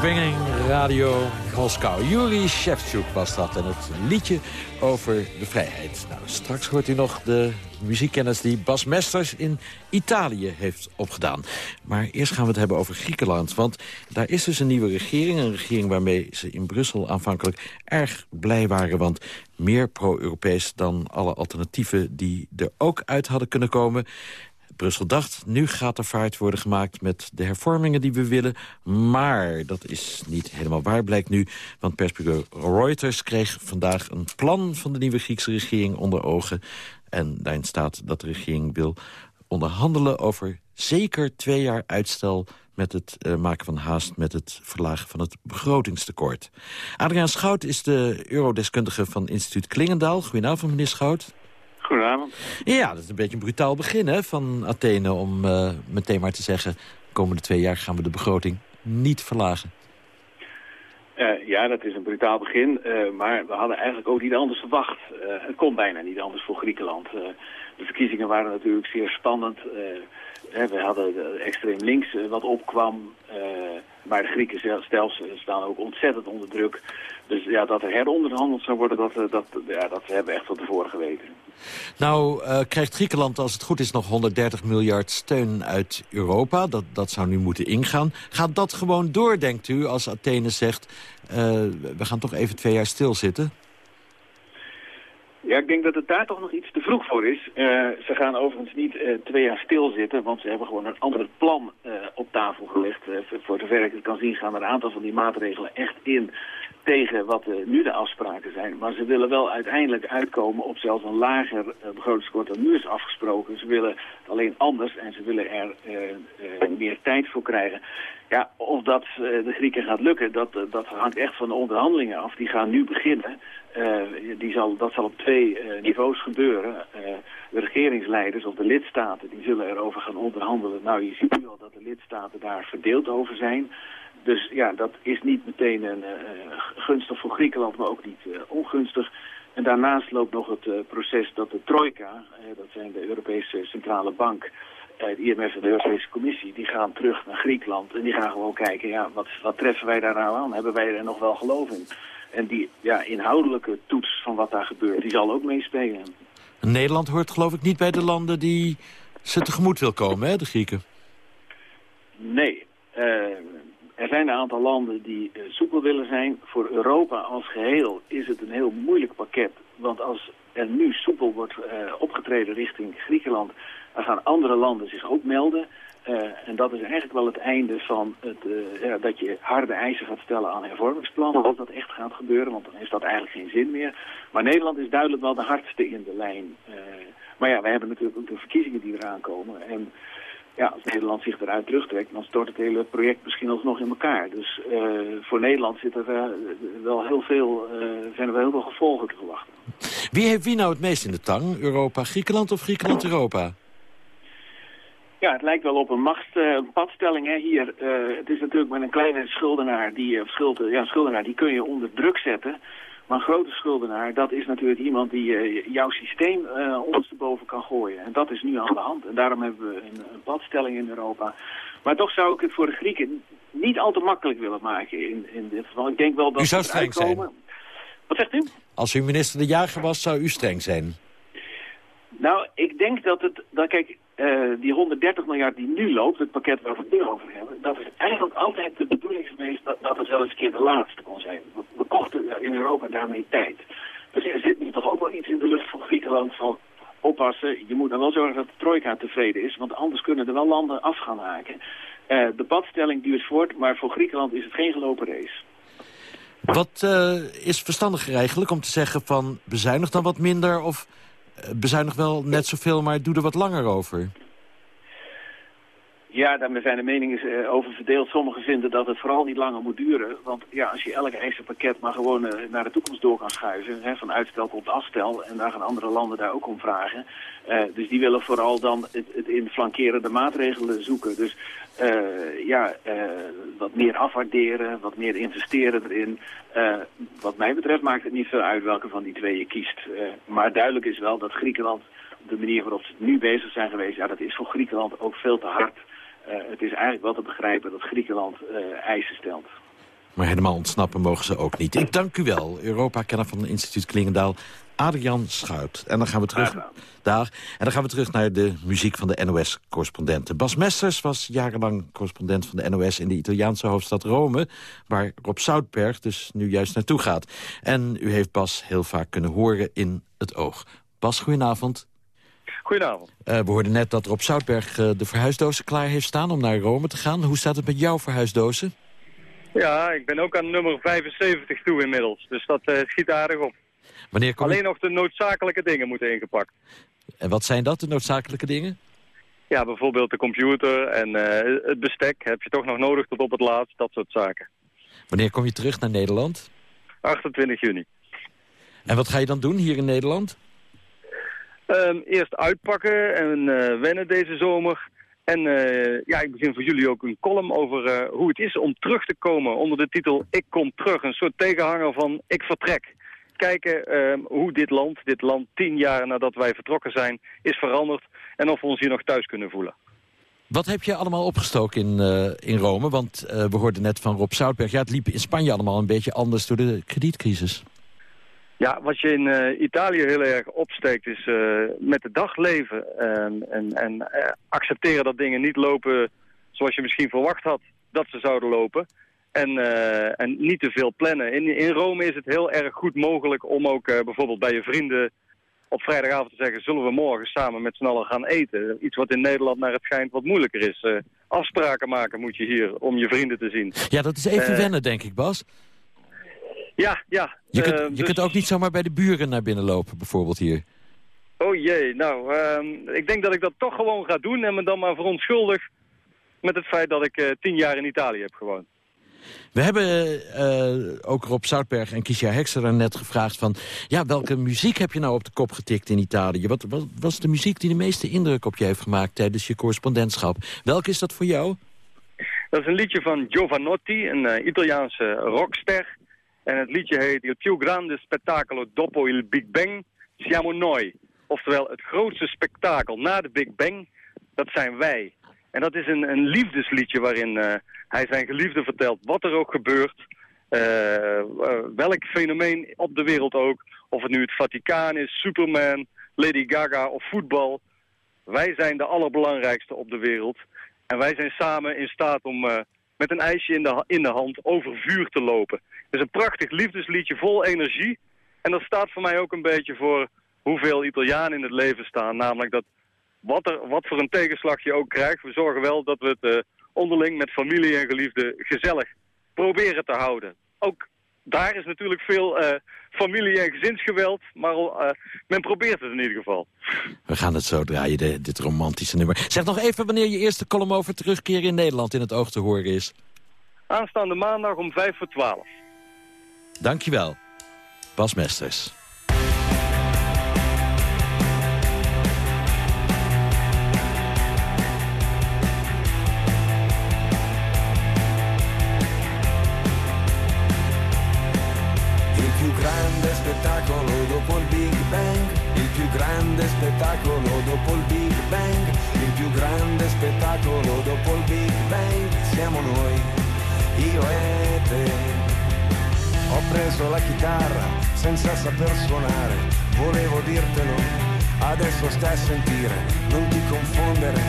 verbinding Radio Moskou. Yuri Shevchuk was dat en het liedje over de vrijheid. Nou, straks hoort u nog de muziekkennis die Bas Mesters in Italië heeft opgedaan. Maar eerst gaan we het hebben over Griekenland. Want daar is dus een nieuwe regering. Een regering waarmee ze in Brussel aanvankelijk erg blij waren. Want meer pro-Europees dan alle alternatieven die er ook uit hadden kunnen komen. Brussel dacht, nu gaat er vaart worden gemaakt met de hervormingen die we willen. Maar dat is niet helemaal waar, blijkt nu. Want persbureau Reuters kreeg vandaag een plan van de nieuwe Griekse regering onder ogen. En daarin staat dat de regering wil onderhandelen over zeker twee jaar uitstel met het uh, maken van haast met het verlagen van het begrotingstekort. Adriaan Schout is de eurodeskundige van instituut Klingendaal. Goedenavond, meneer Schout. Goedenavond. Ja, dat is een beetje een brutaal begin hè, van Athene om uh, meteen maar te zeggen... de komende twee jaar gaan we de begroting niet verlagen. Uh, ja, dat is een brutaal begin, uh, maar we hadden eigenlijk ook niet anders verwacht. het kon bijna niet anders voor Griekenland. de verkiezingen waren natuurlijk zeer spannend. we hadden extreem links wat opkwam, maar de Grieken zelfs staan ook ontzettend onder druk. Dus ja, dat er heronderhandeld zou worden, dat, dat, ja, dat hebben we echt van tevoren geweten. Nou uh, krijgt Griekenland als het goed is nog 130 miljard steun uit Europa. Dat, dat zou nu moeten ingaan. Gaat dat gewoon door, denkt u, als Athene zegt... Uh, we gaan toch even twee jaar stilzitten? Ja, ik denk dat het daar toch nog iets te vroeg voor is. Uh, ze gaan overigens niet uh, twee jaar stilzitten, want ze hebben gewoon een ander plan uh, op tafel gelegd. voor zover ik het kan zien gaan er een aantal van die maatregelen echt in tegen wat nu de afspraken zijn. Maar ze willen wel uiteindelijk uitkomen op zelfs een lager uh, begrotingskort dan nu is afgesproken. Ze willen het alleen anders en ze willen er uh, meer tijd voor krijgen. Ja, of dat de Grieken gaat lukken, dat, dat hangt echt van de onderhandelingen af. Die gaan nu beginnen. die zal, dat zal op twee niveaus gebeuren. de regeringsleiders of de lidstaten die zullen erover gaan onderhandelen. Nou, je ziet nu al dat de lidstaten daar verdeeld over zijn. Dus ja, dat is niet meteen een, uh, gunstig voor Griekenland, maar ook niet uh, ongunstig. En daarnaast loopt nog het uh, proces dat de Trojka, dat zijn de Europese Centrale Bank, de IMF en de Europese Commissie, die gaan terug naar Griekenland. En die gaan gewoon kijken, ja, wat, wat treffen wij daar nou aan? Hebben wij er nog wel geloof in? En die ja, inhoudelijke toets van wat daar gebeurt, die zal ook meespelen. Nederland hoort geloof ik niet bij de landen die ze tegemoet wil komen, hè, de Grieken? Nee, er zijn een aantal landen die uh, soepel willen zijn. Voor Europa als geheel is het een heel moeilijk pakket. Want als er nu soepel wordt uh, opgetreden richting Griekenland... dan gaan andere landen zich ook melden. Uh, en dat is eigenlijk wel het einde van het, ja, dat je harde eisen gaat stellen aan hervormingsplannen. Als dat echt gaat gebeuren, want dan is dat eigenlijk geen zin meer. Maar Nederland is duidelijk wel de hardste in de lijn. maar ja, wij hebben natuurlijk ook de verkiezingen die eraan komen. En ja, als Nederland zich eruit terugtrekt, dan stort het hele project misschien alsnog in elkaar. Dus uh, voor Nederland zit er uh, wel heel veel, uh, zijn er wel heel veel gevolgen te verwachten. Wie heeft wie nou het meest in de tang? Europa, Griekenland of Griekenland, Europa? Ja, het lijkt wel op een machtspadstelling hè, hier. het is natuurlijk met een kleine schuldenaar, die, schuld, ja, schuldenaar, die kun je onder druk zetten. Maar een grote schuldenaar, dat is natuurlijk iemand die uh, jouw systeem uh, ondersteboven kan gooien. En dat is nu aan de hand. En daarom hebben we een, een padstelling in Europa. Maar toch zou ik het voor de Grieken niet al te makkelijk willen maken in, in dit geval. Ik denk wel dat u zou streng zijn. Wat zegt u? Als u minister de Jager was, zou u streng zijn. Nou, ik denk dat het... Dat, kijk, uh, die 130 miljard die nu loopt, het pakket waar we het nu over hebben... dat is eigenlijk altijd de bedoeling geweest dat, dat het wel eens een keer de laatste kon zijn. We, kochten in Europa daarmee tijd. Dus er zit nu toch ook wel iets in de lucht van Griekenland van oppassen. Je moet dan wel zorgen dat de trojka tevreden is, want anders kunnen er wel landen af gaan haken. Uh, de padstelling duurt voort, maar voor Griekenland is het geen gelopen race. Wat uh, is verstandiger eigenlijk om te zeggen van bezuinig dan wat minder... of bezuinig wel net zoveel, maar doe er wat langer over? Ja, daar zijn de meningen uh, over verdeeld. Sommigen vinden dat het vooral niet langer moet duren. Want ja, als je elk eisenpakket maar gewoon uh, naar de toekomst door kan schuiven... Hè, van uitstel komt afstel en daar gaan andere landen daar ook om vragen. Uh, dus die willen vooral dan het, het in flankerende maatregelen zoeken. Dus ja, wat meer afwaarderen, wat meer investeren erin. wat mij betreft maakt het niet veel uit welke van die twee je kiest. maar duidelijk is wel dat Griekenland de manier waarop ze nu bezig zijn geweest, ja, dat is voor Griekenland ook veel te hard. Uh, het is eigenlijk wel te begrijpen dat Griekenland uh, eisen stelt. Maar helemaal ontsnappen mogen ze ook niet. Ik dank u wel, Europa-kenner van het instituut Klingendaal, Adrian Schuit. En dan gaan we terug, daar, en dan gaan we terug naar de muziek van de NOS-correspondenten. Bas Mesters was jarenlang correspondent van de NOS in de Italiaanse hoofdstad Rome, waar Rob Zoutberg dus nu juist naartoe gaat. En u heeft Bas heel vaak kunnen horen in het oog. Bas, goedenavond. Goedenavond. Uh, we hoorden net dat Rob Zoutberg uh, de verhuisdozen klaar heeft staan om naar Rome te gaan. Hoe staat het met jouw verhuisdozen? Ja, ik ben ook aan nummer 75 toe inmiddels. Dus dat uh, schiet aardig op. Wanneer kom Alleen nog de noodzakelijke dingen moeten ingepakt. En wat zijn dat, de noodzakelijke dingen? Ja, bijvoorbeeld de computer en het bestek heb je toch nog nodig tot op het laatst, dat soort zaken. Wanneer kom je terug naar Nederland? 28 juni. En wat ga je dan doen hier in Nederland? Um, eerst uitpakken en uh, wennen deze zomer. En uh, ja, ik begin voor jullie ook een column over uh, hoe het is om terug te komen onder de titel Ik kom terug. Een soort tegenhanger van Ik vertrek. Kijken uh, hoe dit land, dit land tien jaar nadat wij vertrokken zijn, is veranderd. En of we ons hier nog thuis kunnen voelen. Wat heb je allemaal opgestoken in, in Rome? Want we hoorden net van Rob Zoutberg. Ja, het liep in Spanje allemaal een beetje anders door de kredietcrisis. Ja, wat je in uh, Italië heel erg opsteekt is uh, met de dag leven. En, en, en uh, accepteren dat dingen niet lopen zoals je misschien verwacht had dat ze zouden lopen. En, en niet te veel plannen. In, in Rome is het heel erg goed mogelijk om ook bijvoorbeeld bij je vrienden op vrijdagavond te zeggen... zullen we morgen samen met z'n allen gaan eten? Iets wat in Nederland naar het schijnt wat moeilijker is. afspraken maken moet je hier om je vrienden te zien. Ja, dat is even wennen, denk ik, Bas. Ja, ja. Je, kunt, uh, je dus... kunt ook niet zomaar bij de buren naar binnen lopen, bijvoorbeeld hier. Oh jee, nou, uh, ik denk dat ik dat toch gewoon ga doen en me dan maar verontschuldig met het feit dat ik uh, tien jaar in Italië heb gewoond. We hebben uh, ook Rob Zoutberg en Kisha Hekser net gevraagd van... ja, welke muziek heb je nou op de kop getikt in Italië? Wat, wat was de muziek die de meeste indruk op je heeft gemaakt tijdens je correspondentschap? Welke is dat voor jou? Dat is een liedje van Giovanotti, een uh, Italiaanse rockster... En het liedje heet Il più grande spettacolo dopo il Big Bang siamo noi. Oftewel, het grootste spektakel na de Big Bang, dat zijn wij. En dat is een, een liefdesliedje waarin uh, hij zijn geliefde vertelt wat er ook gebeurt. Uh, uh, welk fenomeen op de wereld ook. Of het nu het Vaticaan is, Superman, Lady Gaga of voetbal. Wij zijn de allerbelangrijkste op de wereld. En wij zijn samen in staat om met een ijsje in de, in de hand over vuur te lopen. Het is een prachtig liefdesliedje vol energie. En dat staat voor mij ook een beetje voor hoeveel Italianen in het leven staan. Namelijk dat wat, er, wat voor een tegenslag je ook krijgt, we zorgen wel dat we het uh, onderling met familie en geliefden gezellig proberen te houden. Ook daar is natuurlijk veel uh, familie- en gezinsgeweld, maar uh, men probeert het in ieder geval. We gaan het zo draaien, de, dit romantische nummer. Zeg nog even wanneer je eerste column over terugkeren in Nederland in het oog te horen is. Aanstaande maandag om 5 voor 12. Dankjewel. Bas Mesters. Dopo il Big Bang, il più grande spettacolo dopo il Big Bang, il più grande spettacolo dopo il Big Bang, siamo noi, io e te. Ho preso la chitarra senza saper suonare, volevo dirtelo, adesso stai a sentire, non ti confondere,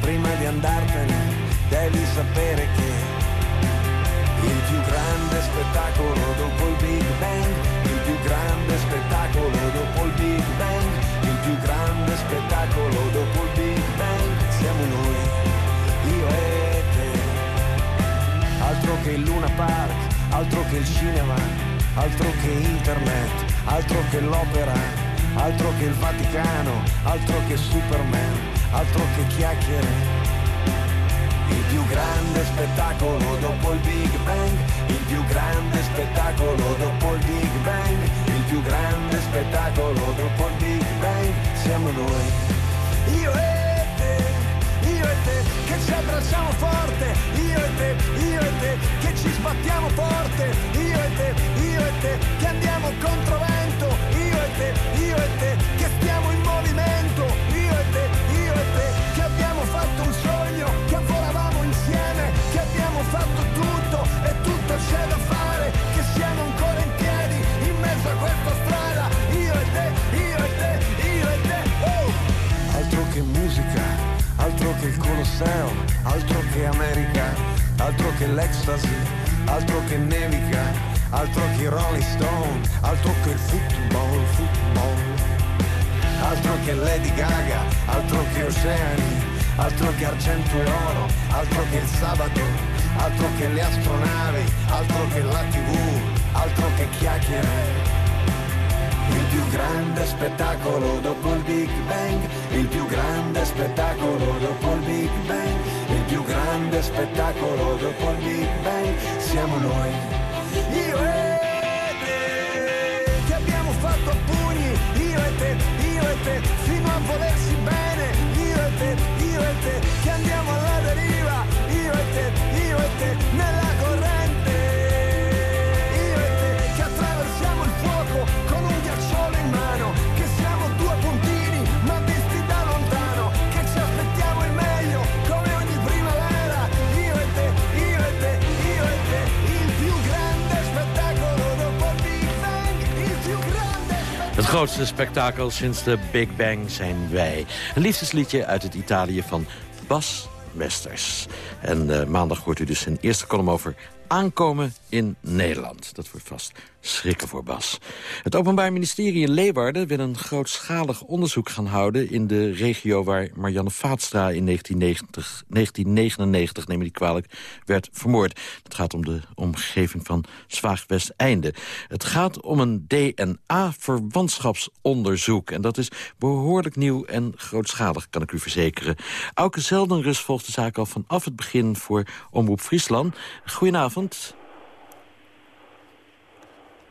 prima di andartene devi sapere che il più grande spettacolo dopo il Big Bang, grande spettacolo dopo il Big Bang, il più grande spettacolo dopo il Big Bang, siamo noi, io e te. Altro che il Luna Park, altro che il cinema, altro che internet, altro che l'opera, altro che il Vaticano, altro che Superman, altro che chiacchiere. Il più grande spettacolo dopo il Big Bang, il più grande spettacolo dopo il Big Bang, il più grande spettacolo dopo il Big Bang, siamo noi. Io e te, io e te, che ci abbracciamo forte, io e te, io e te, che ci sbattiamo forte, io e te, io e te, che andiamo contro vento, io e te, io e te, che l'ecstasy, altro che nevica, altro che Rolling Stone, altro che il football, football, altro che Lady Gaga, altro che oceani, altro che argento e oro, altro che il sabato, altro che le astronavi, altro che la tv, altro che chiacchiere. Il più grande spettacolo dopo il Big Bang, il più grande spettacolo dopo il Big Bang, il più grande spettacolo dopo il Big Bang, siamo noi. Io e te, che abbiamo fatto a pugni, io e te, io e te, fino a volersi bene, io e te, io e te, che andiamo alla deriva, io e te, io e te, grootste spektakel sinds de Big Bang zijn wij. Een liefdesliedje uit het Italië van Bas Westers. En eh, maandag hoort u dus een eerste column over aankomen in Nederland. Dat wordt vast schrikken voor Bas. Het Openbaar Ministerie in Leeuwarden wil een grootschalig onderzoek gaan houden... in de regio waar Marianne Vaatstra in 1990, 1999, neem me die kwalijk, werd vermoord. Het gaat om de omgeving van Zwaag-Westeinde. Het gaat om een DNA-verwantschapsonderzoek. En dat is behoorlijk nieuw en grootschalig, kan ik u verzekeren. Auke Zeldenrust volgt de zaak al vanaf het begin voor Omroep Friesland. Goedenavond.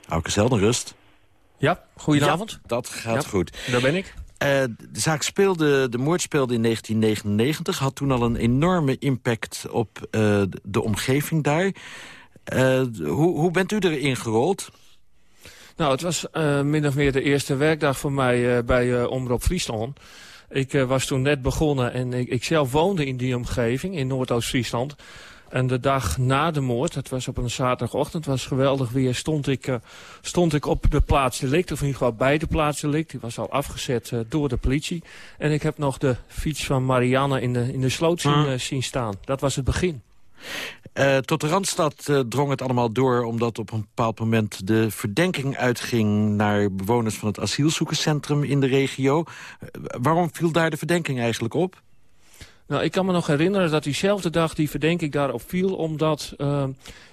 Auke Zeldenrust. Ja, goedenavond. Ja, dat gaat Ja, goed. Daar ben ik. Eh, de zaak speelde, de moord speelde in 1999. Had toen al een enorme impact op eh, de omgeving daar. Eh, hoe, hoe bent u erin gerold? Nou, het was eh, min of meer de eerste werkdag voor mij eh, bij Omroep Friesland. Ik eh, was toen net begonnen en ik, ik zelf woonde in die omgeving, in Noordoost-Friesland. En de dag na de moord, het was op een zaterdagochtend, was geweldig weer, stond ik, eh, stond ik op de plaats delict, of in ieder geval bij de plaats delict. Die was al afgezet eh, door de politie. En ik heb nog de fiets van Marianne in de, in de sloot zien, Ah. eh, zien staan. Dat was het begin. Tot de Randstad drong het allemaal door... omdat op een bepaald moment de verdenking uitging... naar bewoners van het asielzoekerscentrum in de regio. Waarom viel daar de verdenking eigenlijk op? Nou, ik kan me nog herinneren dat diezelfde dag die verdenking daarop viel... omdat eh,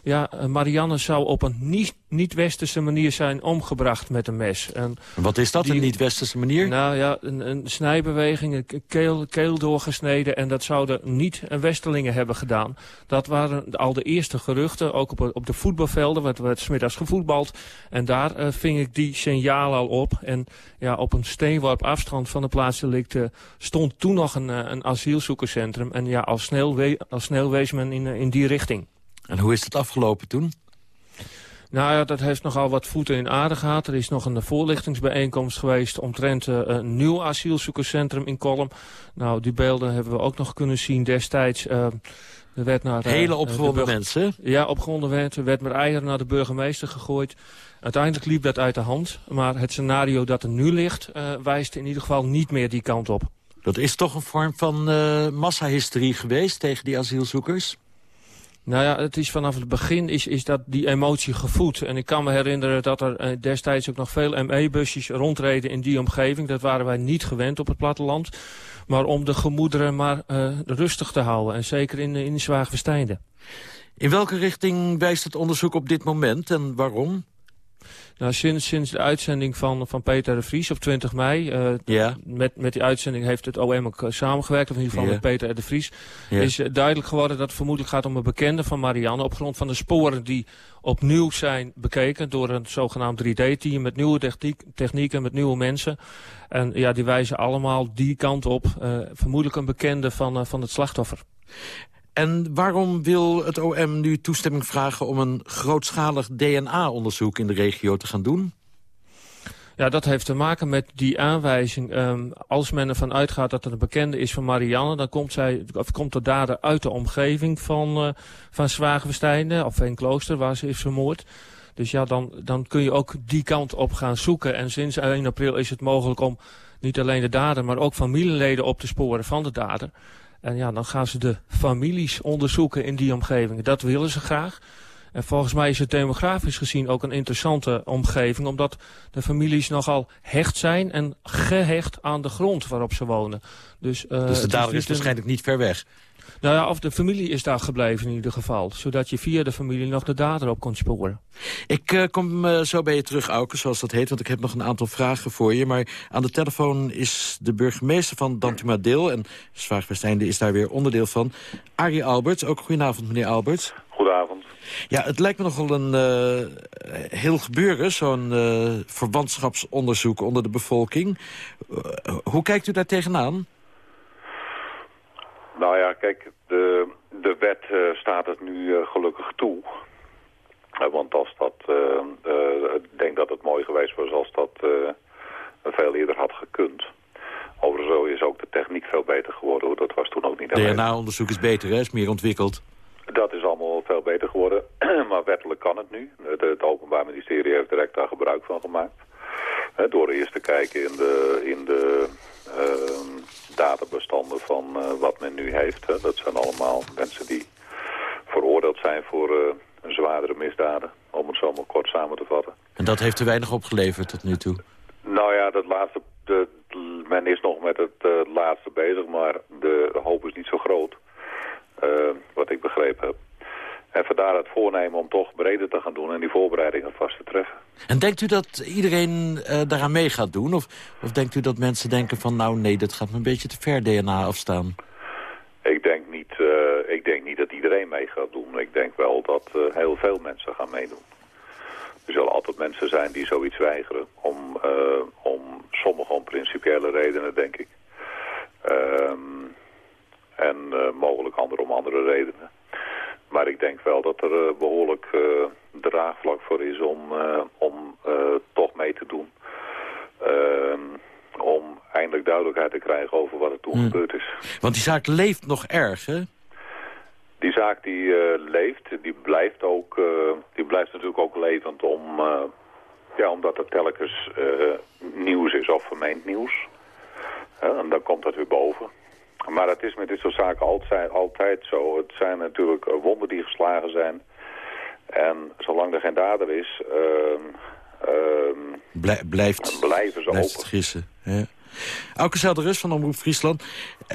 ja, Marianne zou op een niet- niet-westerse manier zijn omgebracht met een mes. En Wat is dat, een niet-westerse manier? Nou ja, een, een snijbeweging, een keel, keel doorgesneden... en dat zouden niet westerlingen hebben gedaan. Dat waren al de eerste geruchten, ook op, op de voetbalvelden... werd, werd 's middags gevoetbald. En daar eh, ving ik die signaal al op. En ja, op een steenworp afstand van de plaatsdelict... eh, stond toen nog een, eh, een En ja, al snel, we, al snel wees men in, eh, in die richting. En hoe is het afgelopen toen? Nou ja, dat heeft nogal wat voeten in aarde gehad. Er is nog een voorlichtingsbijeenkomst geweest omtrent eh, een nieuw asielzoekerscentrum in Kolm. Nou, die beelden hebben we ook nog kunnen zien destijds. eh, er werd naar, Hele de opgewonden mensen. Ja, opgewonden werd. Er werd met eieren naar de burgemeester gegooid. Uiteindelijk liep dat uit de hand. Maar het scenario dat er nu ligt, wijst in ieder geval niet meer die kant op. Dat is toch een vorm van eh massahysterie geweest tegen die asielzoekers? Nou ja, het is vanaf het begin is, is dat die emotie gevoed. En ik kan me herinneren dat er eh, destijds ook nog veel ME-busjes rondreden in die omgeving. Dat waren wij niet gewend op het platteland. Maar om de gemoederen maar eh, rustig te houden. En zeker in, in de Zwaagversteinde. In welke richting wijst het onderzoek op dit moment en waarom? Nou, sinds, sinds de uitzending van, van Peter de Vries op 20 mei... eh, met, met die uitzending heeft het OM ook eh, samengewerkt... of in ieder geval met Peter de Vries... Is eh, duidelijk geworden dat het vermoedelijk gaat om een bekende van Marianne... op grond van de sporen die opnieuw zijn bekeken... door een zogenaamd 3D-team met nieuwe techniek, technieken, met nieuwe mensen. En ja, die wijzen allemaal die kant op. vermoedelijk een bekende van, van het slachtoffer. En waarom wil het OM nu toestemming vragen om een grootschalig DNA-onderzoek in de regio te gaan doen? Ja, dat heeft te maken met die aanwijzing. Ehm, als men ervan uitgaat dat er een bekende is van Marianne... dan komt, zij, of komt de dader uit de omgeving van, eh van Zwaagwesteinde... of Veenklooster, waar ze is vermoord. Dus ja, dan, dan kun je ook die kant op gaan zoeken. En sinds 1 april is het mogelijk om niet alleen de dader... maar ook familieleden op te sporen van de dader. En ja, dan gaan ze de families onderzoeken in die omgeving. Dat willen ze graag. En volgens mij is het demografisch gezien ook een interessante omgeving... omdat de families nogal hecht zijn en gehecht aan de grond waarop ze wonen. Dus, uh, dus de dader is waarschijnlijk niet ver weg? Nou ja, of de familie is daar gebleven in ieder geval. Zodat je via de familie nog de dader op kon sporen. Ik uh, kom uh, zo bij je terug, Auke, zoals dat heet. Want ik heb nog een aantal vragen voor je. Maar aan de telefoon is de burgemeester van Dantumadeel. En Zwaagwesteinde is daar weer onderdeel van. Arie Alberts. Ook goedenavond, meneer Alberts. Goedenavond. Ja, het lijkt me nogal een uh, heel gebeuren, zo'n uh, verwantschapsonderzoek onder de bevolking. Uh, hoe kijkt u daar tegenaan? Nou ja, kijk, de, de wet staat het nu gelukkig toe. want als dat, ik denk dat het mooi geweest was als dat veel eerder had gekund. Overigens is ook de techniek veel beter geworden. Dat was toen ook niet DNA-onderzoek is beter, hè? is meer ontwikkeld. Dat is allemaal veel beter geworden, maar wettelijk kan het nu. Het, het, Openbaar Ministerie heeft direct daar gebruik van gemaakt. He, door eerst te kijken in de, in de uh, databestanden van uh, wat men nu heeft. He. Dat zijn allemaal mensen die veroordeeld zijn voor uh, zwaardere misdaden, om het zo maar kort samen te vatten. En dat heeft te weinig opgeleverd tot nu toe? Nou ja, dat laatste, de, men is nog met het laatste bezig, maar de hoop is niet zo groot. Wat ik begrepen heb. En vandaar het voornemen om toch breder te gaan doen en die voorbereidingen vast te treffen. En denkt u dat iedereen uh, daaraan mee gaat doen? Of, of denkt u dat mensen denken van nou nee, dat gaat me een beetje te ver DNA afstaan? Ik denk niet, uh, ik denk niet dat iedereen mee gaat doen. Ik denk wel dat uh, heel veel mensen gaan meedoen. Er zullen altijd mensen zijn die zoiets weigeren. Om, om sommige om principiële redenen, denk ik. Um, en mogelijk anderen om andere redenen. Maar ik denk wel dat er uh, behoorlijk uh, draagvlak voor is om, om toch mee te doen. Ehm, om eindelijk duidelijkheid te krijgen over wat er toen Hmm. gebeurd is. Want die zaak leeft nog erg, hè? Die zaak die leeft, die blijft, ook, die blijft natuurlijk ook levend om, ja, omdat er telkens nieuws is of vermeend nieuws. en dan komt dat weer boven. Maar het is met dit soort zaken altijd, altijd zo. Het zijn natuurlijk wonden die geslagen zijn. En zolang er geen dader is, uh, uh, Blij, blijft, blijven ze blijft open. het gissen. Ja. Auke Zelderus van Omroep Friesland.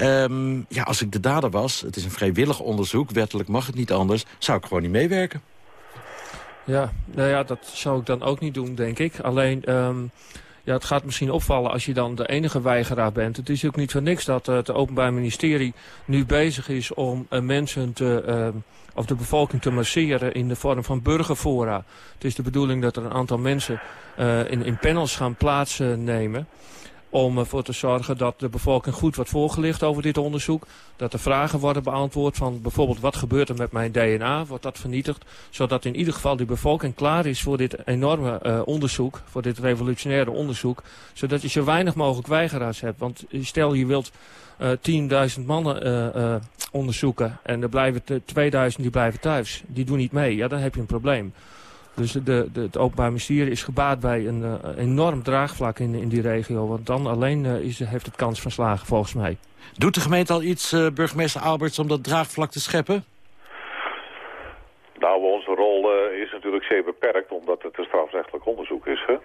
Um, ja, als ik de dader was, het is een vrijwillig onderzoek, wettelijk mag het niet anders, zou ik gewoon niet meewerken. Ja, nou ja, dat zou ik dan ook niet doen, denk ik. Alleen... Um... Ja, het gaat misschien opvallen als je dan de enige weigeraar bent. Het is ook niet voor niks dat uh, het Openbaar Ministerie nu bezig is om uh, mensen te, uh, of de bevolking te masseren in de vorm van burgerfora. Het is de bedoeling dat er een aantal mensen in, in panels gaan plaatsnemen om ervoor te zorgen dat de bevolking goed wordt voorgelicht over dit onderzoek. Dat er vragen worden beantwoord van bijvoorbeeld wat gebeurt er met mijn DNA, wordt dat vernietigd. Zodat in ieder geval die bevolking klaar is voor dit enorme uh, onderzoek, voor dit revolutionaire onderzoek. Zodat je zo weinig mogelijk weigeraars hebt. Want stel je wilt uh, 10.000 mannen uh, uh, onderzoeken en er blijven 2000 die blijven thuis. Die doen niet mee, ja dan heb je een probleem. Dus de, de, het Openbaar Ministerie is gebaat bij een uh, enorm draagvlak in, in die regio. Want dan alleen uh, is, heeft het kans van slagen, volgens mij. Doet de gemeente al iets, uh, burgemeester Alberts, om dat draagvlak te scheppen? Nou, onze rol uh, is natuurlijk zeer beperkt, omdat het een strafrechtelijk onderzoek is. Hè?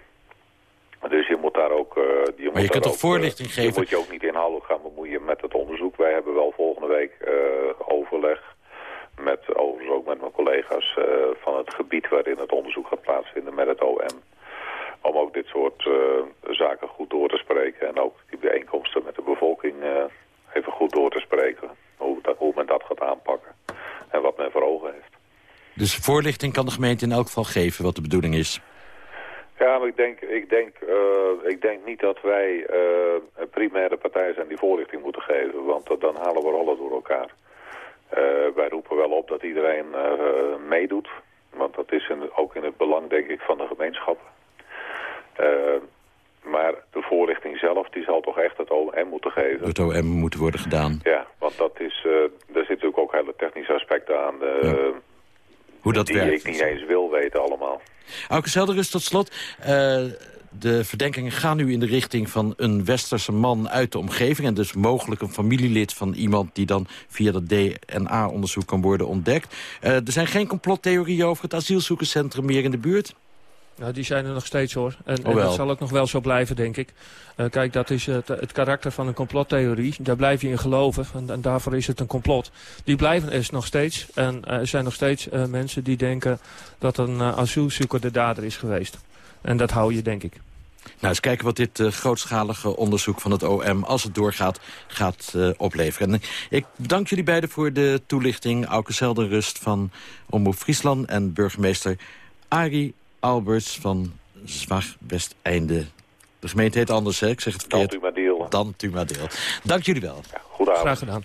Dus je moet daar ook... Uh, je maar je kunt toch voorlichting uh, geven? Je moet je ook niet inhoudelijk gaan bemoeien met het onderzoek. Wij hebben wel volgende week uh, overleg met overigens ook met mijn collega's uh, van het gebied waarin het onderzoek gaat plaatsvinden met het OM. Om ook dit soort uh, zaken goed door te spreken en ook die bijeenkomsten met de bevolking uh, even goed door te spreken. Hoe, dat, hoe men dat gaat aanpakken en wat men voor ogen heeft. Dus voorlichting kan de gemeente in elk geval geven wat de bedoeling is? Ja, maar ik denk, ik denk, uh, ik denk niet dat wij uh, een primaire partij zijn die voorlichting moeten geven. Want dan halen we rollen door elkaar. Uh, wij roepen wel op dat iedereen uh, meedoet. Want dat is in, ook in het belang, denk ik, van de gemeenschappen. Uh, maar de voorlichting zelf, die zal toch echt het OM moeten geven. Het OM moet worden gedaan. Ja, want dat is, uh, er zitten natuurlijk ook hele technische aspecten aan. Uh, ja. Hoe dat die werkt. ik niet eens wil weten allemaal. Auke Zelderus, tot slot. Uh, de verdenkingen gaan nu in de richting van een westerse man uit de omgeving... en dus mogelijk een familielid van iemand die dan via dat DNA-onderzoek kan worden ontdekt. Uh, er zijn geen complottheorieën over het asielzoekerscentrum meer in de buurt? Nou, die zijn er nog steeds hoor. En, en dat zal ook nog wel zo blijven, denk ik. Uh, kijk, dat is het, het, karakter van een complottheorie. Daar blijf je in geloven. En, en, daarvoor is het een complot. Die blijven er nog steeds. En uh, er zijn nog steeds uh, mensen die denken dat een asielzoeker de dader is geweest. En dat hou je, denk ik. Nou, eens kijken wat dit grootschalige onderzoek van het OM, als het doorgaat, gaat opleveren. En ik dank jullie beiden voor de toelichting. Auke Zeldenrust van Omroep Friesland en burgemeester Arie Alberts van Zwag Westeinde. De gemeente heet anders, hè? Ik zeg het verkeerd. Dantumadeel. Dantumadeel. Dank jullie wel. Ja, goedenavond. Graag gedaan.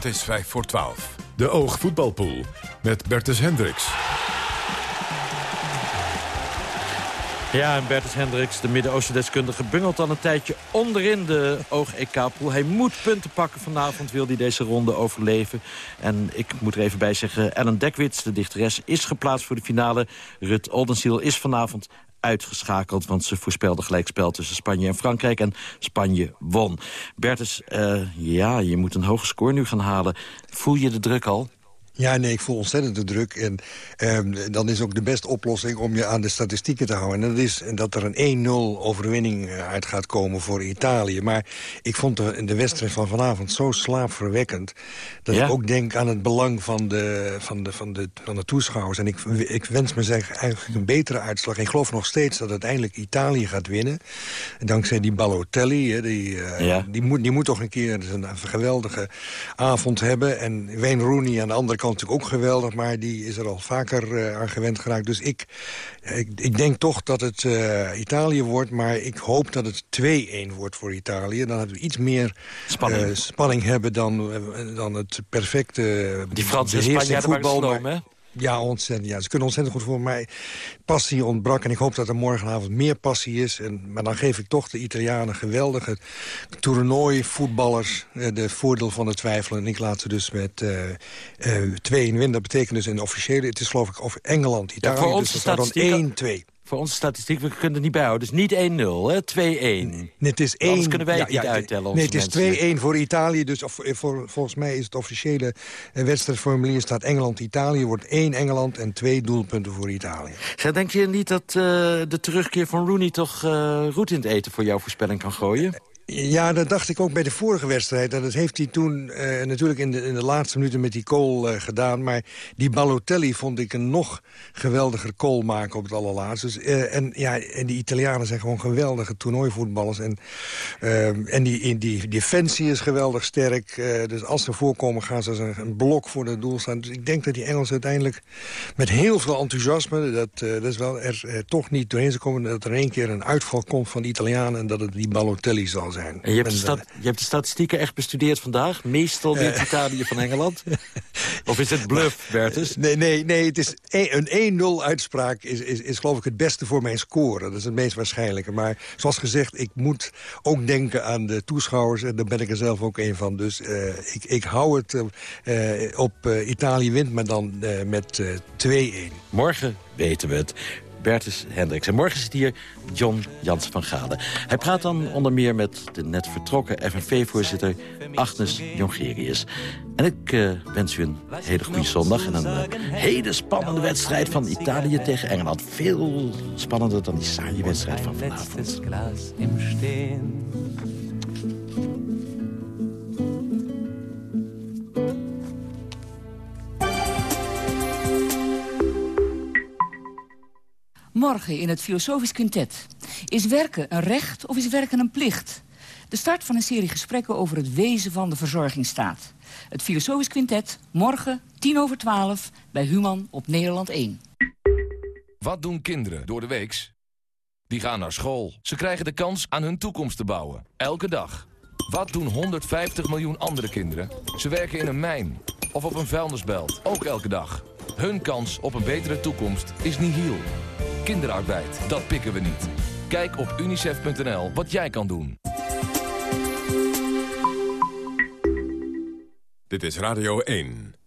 Het is vijf voor twaalf. De Oog Voetbalpool met Bertus Hendricks. Ja, en Bertus Hendricks, de Midden-Oosten-deskundige... bungelt al een tijdje onderin de oog-EK-pool. Hij moet punten pakken vanavond, wil hij deze ronde overleven. En ik moet er even bij zeggen, Ellen Dekwits, de dichteres... is geplaatst voor de finale. Rut Oldenziel is vanavond uitgeschakeld... want ze voorspelde gelijkspel tussen Spanje en Frankrijk... en Spanje won. Bertus, uh, ja, je moet een hoge score nu gaan halen. Voel je de druk al? Ja, nee, ik voel ontzettend de druk. En um, dan is ook de beste oplossing om je aan de statistieken te houden. En dat is dat er een 1-0 overwinning eh, uit gaat komen voor Italië. Maar ik vond de, de wedstrijd van vanavond zo slaapverwekkend... dat ja? ik ook denk aan het belang van de, van de, van de, van de toeschouwers. En ik, ik wens me zeg, eigenlijk een betere uitslag. Ik geloof nog steeds dat uiteindelijk Italië gaat winnen. Dankzij die Balotelli. Die, uh, ja. die, moet, die moet toch een keer een, een geweldige avond hebben. En Wayne Rooney aan de andere kant natuurlijk ook geweldig... maar die is er al vaker uh, aan gewend geraakt. Dus ik, ik, ik denk toch dat het uh, Italië wordt... maar ik hoop dat het 2-1 wordt voor Italië. Dan hebben we iets meer spanning, uh, spanning hebben dan, dan het perfecte... Die Franse Spanjaarden maar, ja, ontzettend. Ja. Ze kunnen ontzettend goed voor mij. Passie ontbrak en ik hoop dat er morgenavond meer passie is. En, maar dan geef ik toch de Italianen geweldige toernooivoetballers eh, de voordeel van het twijfelen. En ik laat ze dus met uh, uh, 2 in winnen. Dat betekent dus in de officiële, het is geloof ik of Engeland, Italië. Ja, voor ons dus dat dan 1-2 voor onze statistiek, we kunnen het niet bijhouden. Dus niet 1-0, hè? 2-1. Nee, het is 1... Anders kunnen wij het niet ja, uittellen. Nee, het is 2-1 voor Italië. Dus of, voor, volgens mij is het officiële wedstrijdformulier... staat Engeland-Italië, wordt 1 Engeland en 2 doelpunten voor Italië. Zeg, denk je niet dat uh, de terugkeer van Rooney... toch uh, roet in het eten voor jouw voorspelling kan gooien? Ja, dat dacht ik ook bij de vorige wedstrijd. Dat heeft hij toen uh, natuurlijk in de, in de laatste minuten met die goal uh, gedaan. Maar die Balotelli vond ik een nog geweldiger goal maken op het allerlaatste. Dus, uh, en, ja, en die Italianen zijn gewoon geweldige toernooivoetballers. En, en die, die defensie is geweldig sterk. dus als ze voorkomen gaan ze een, blok voor het doel staan. Dus ik denk dat die Engelsen uiteindelijk met heel veel enthousiasme... dat, dat is wel er toch niet doorheen zou komen... dat er één keer een uitval komt van de Italianen... en dat het die Balotelli zal zijn zijn. En je, hebt de stad, je hebt de statistieken echt bestudeerd vandaag? Meestal wint uh, Italië van Engeland? of is het bluff, Bertus? Nee, nee, nee het is een 1-0 uitspraak is, is, is geloof ik het beste voor mijn score. Dat is het meest waarschijnlijke. Maar zoals gezegd, ik moet ook denken aan de toeschouwers. En daar ben ik er zelf ook een van. Dus uh, ik, ik hou het uh, op Italië wint, maar dan met 2-1. Morgen weten we het. Bertus Hendricks. En morgen zit hier John Jans van Galen. Hij praat dan onder meer met de net vertrokken FNV-voorzitter Agnes Jongerius. En ik uh, wens u een hele goede zondag en een uh, hele spannende wedstrijd van Italië tegen Engeland. Veel spannender dan die saaie wedstrijd van vanavond. Morgen in het Filosofisch Quintet. Is werken een recht of is werken een plicht? De start van een serie gesprekken over het wezen van de verzorgingsstaat. Het Filosofisch Quintet, morgen, tien over twaalf, bij Human op Nederland 1. Wat doen kinderen door de weeks? Die gaan naar school. Ze krijgen de kans aan hun toekomst te bouwen. Elke dag. Wat doen 150 miljoen andere kinderen? Ze werken in een mijn of op een vuilnisbelt. Ook elke dag. Hun kans op een betere toekomst is nihil. Kinderarbeid, dat pikken we niet. Kijk op unicef.nl wat jij kan doen. Dit is Radio 1.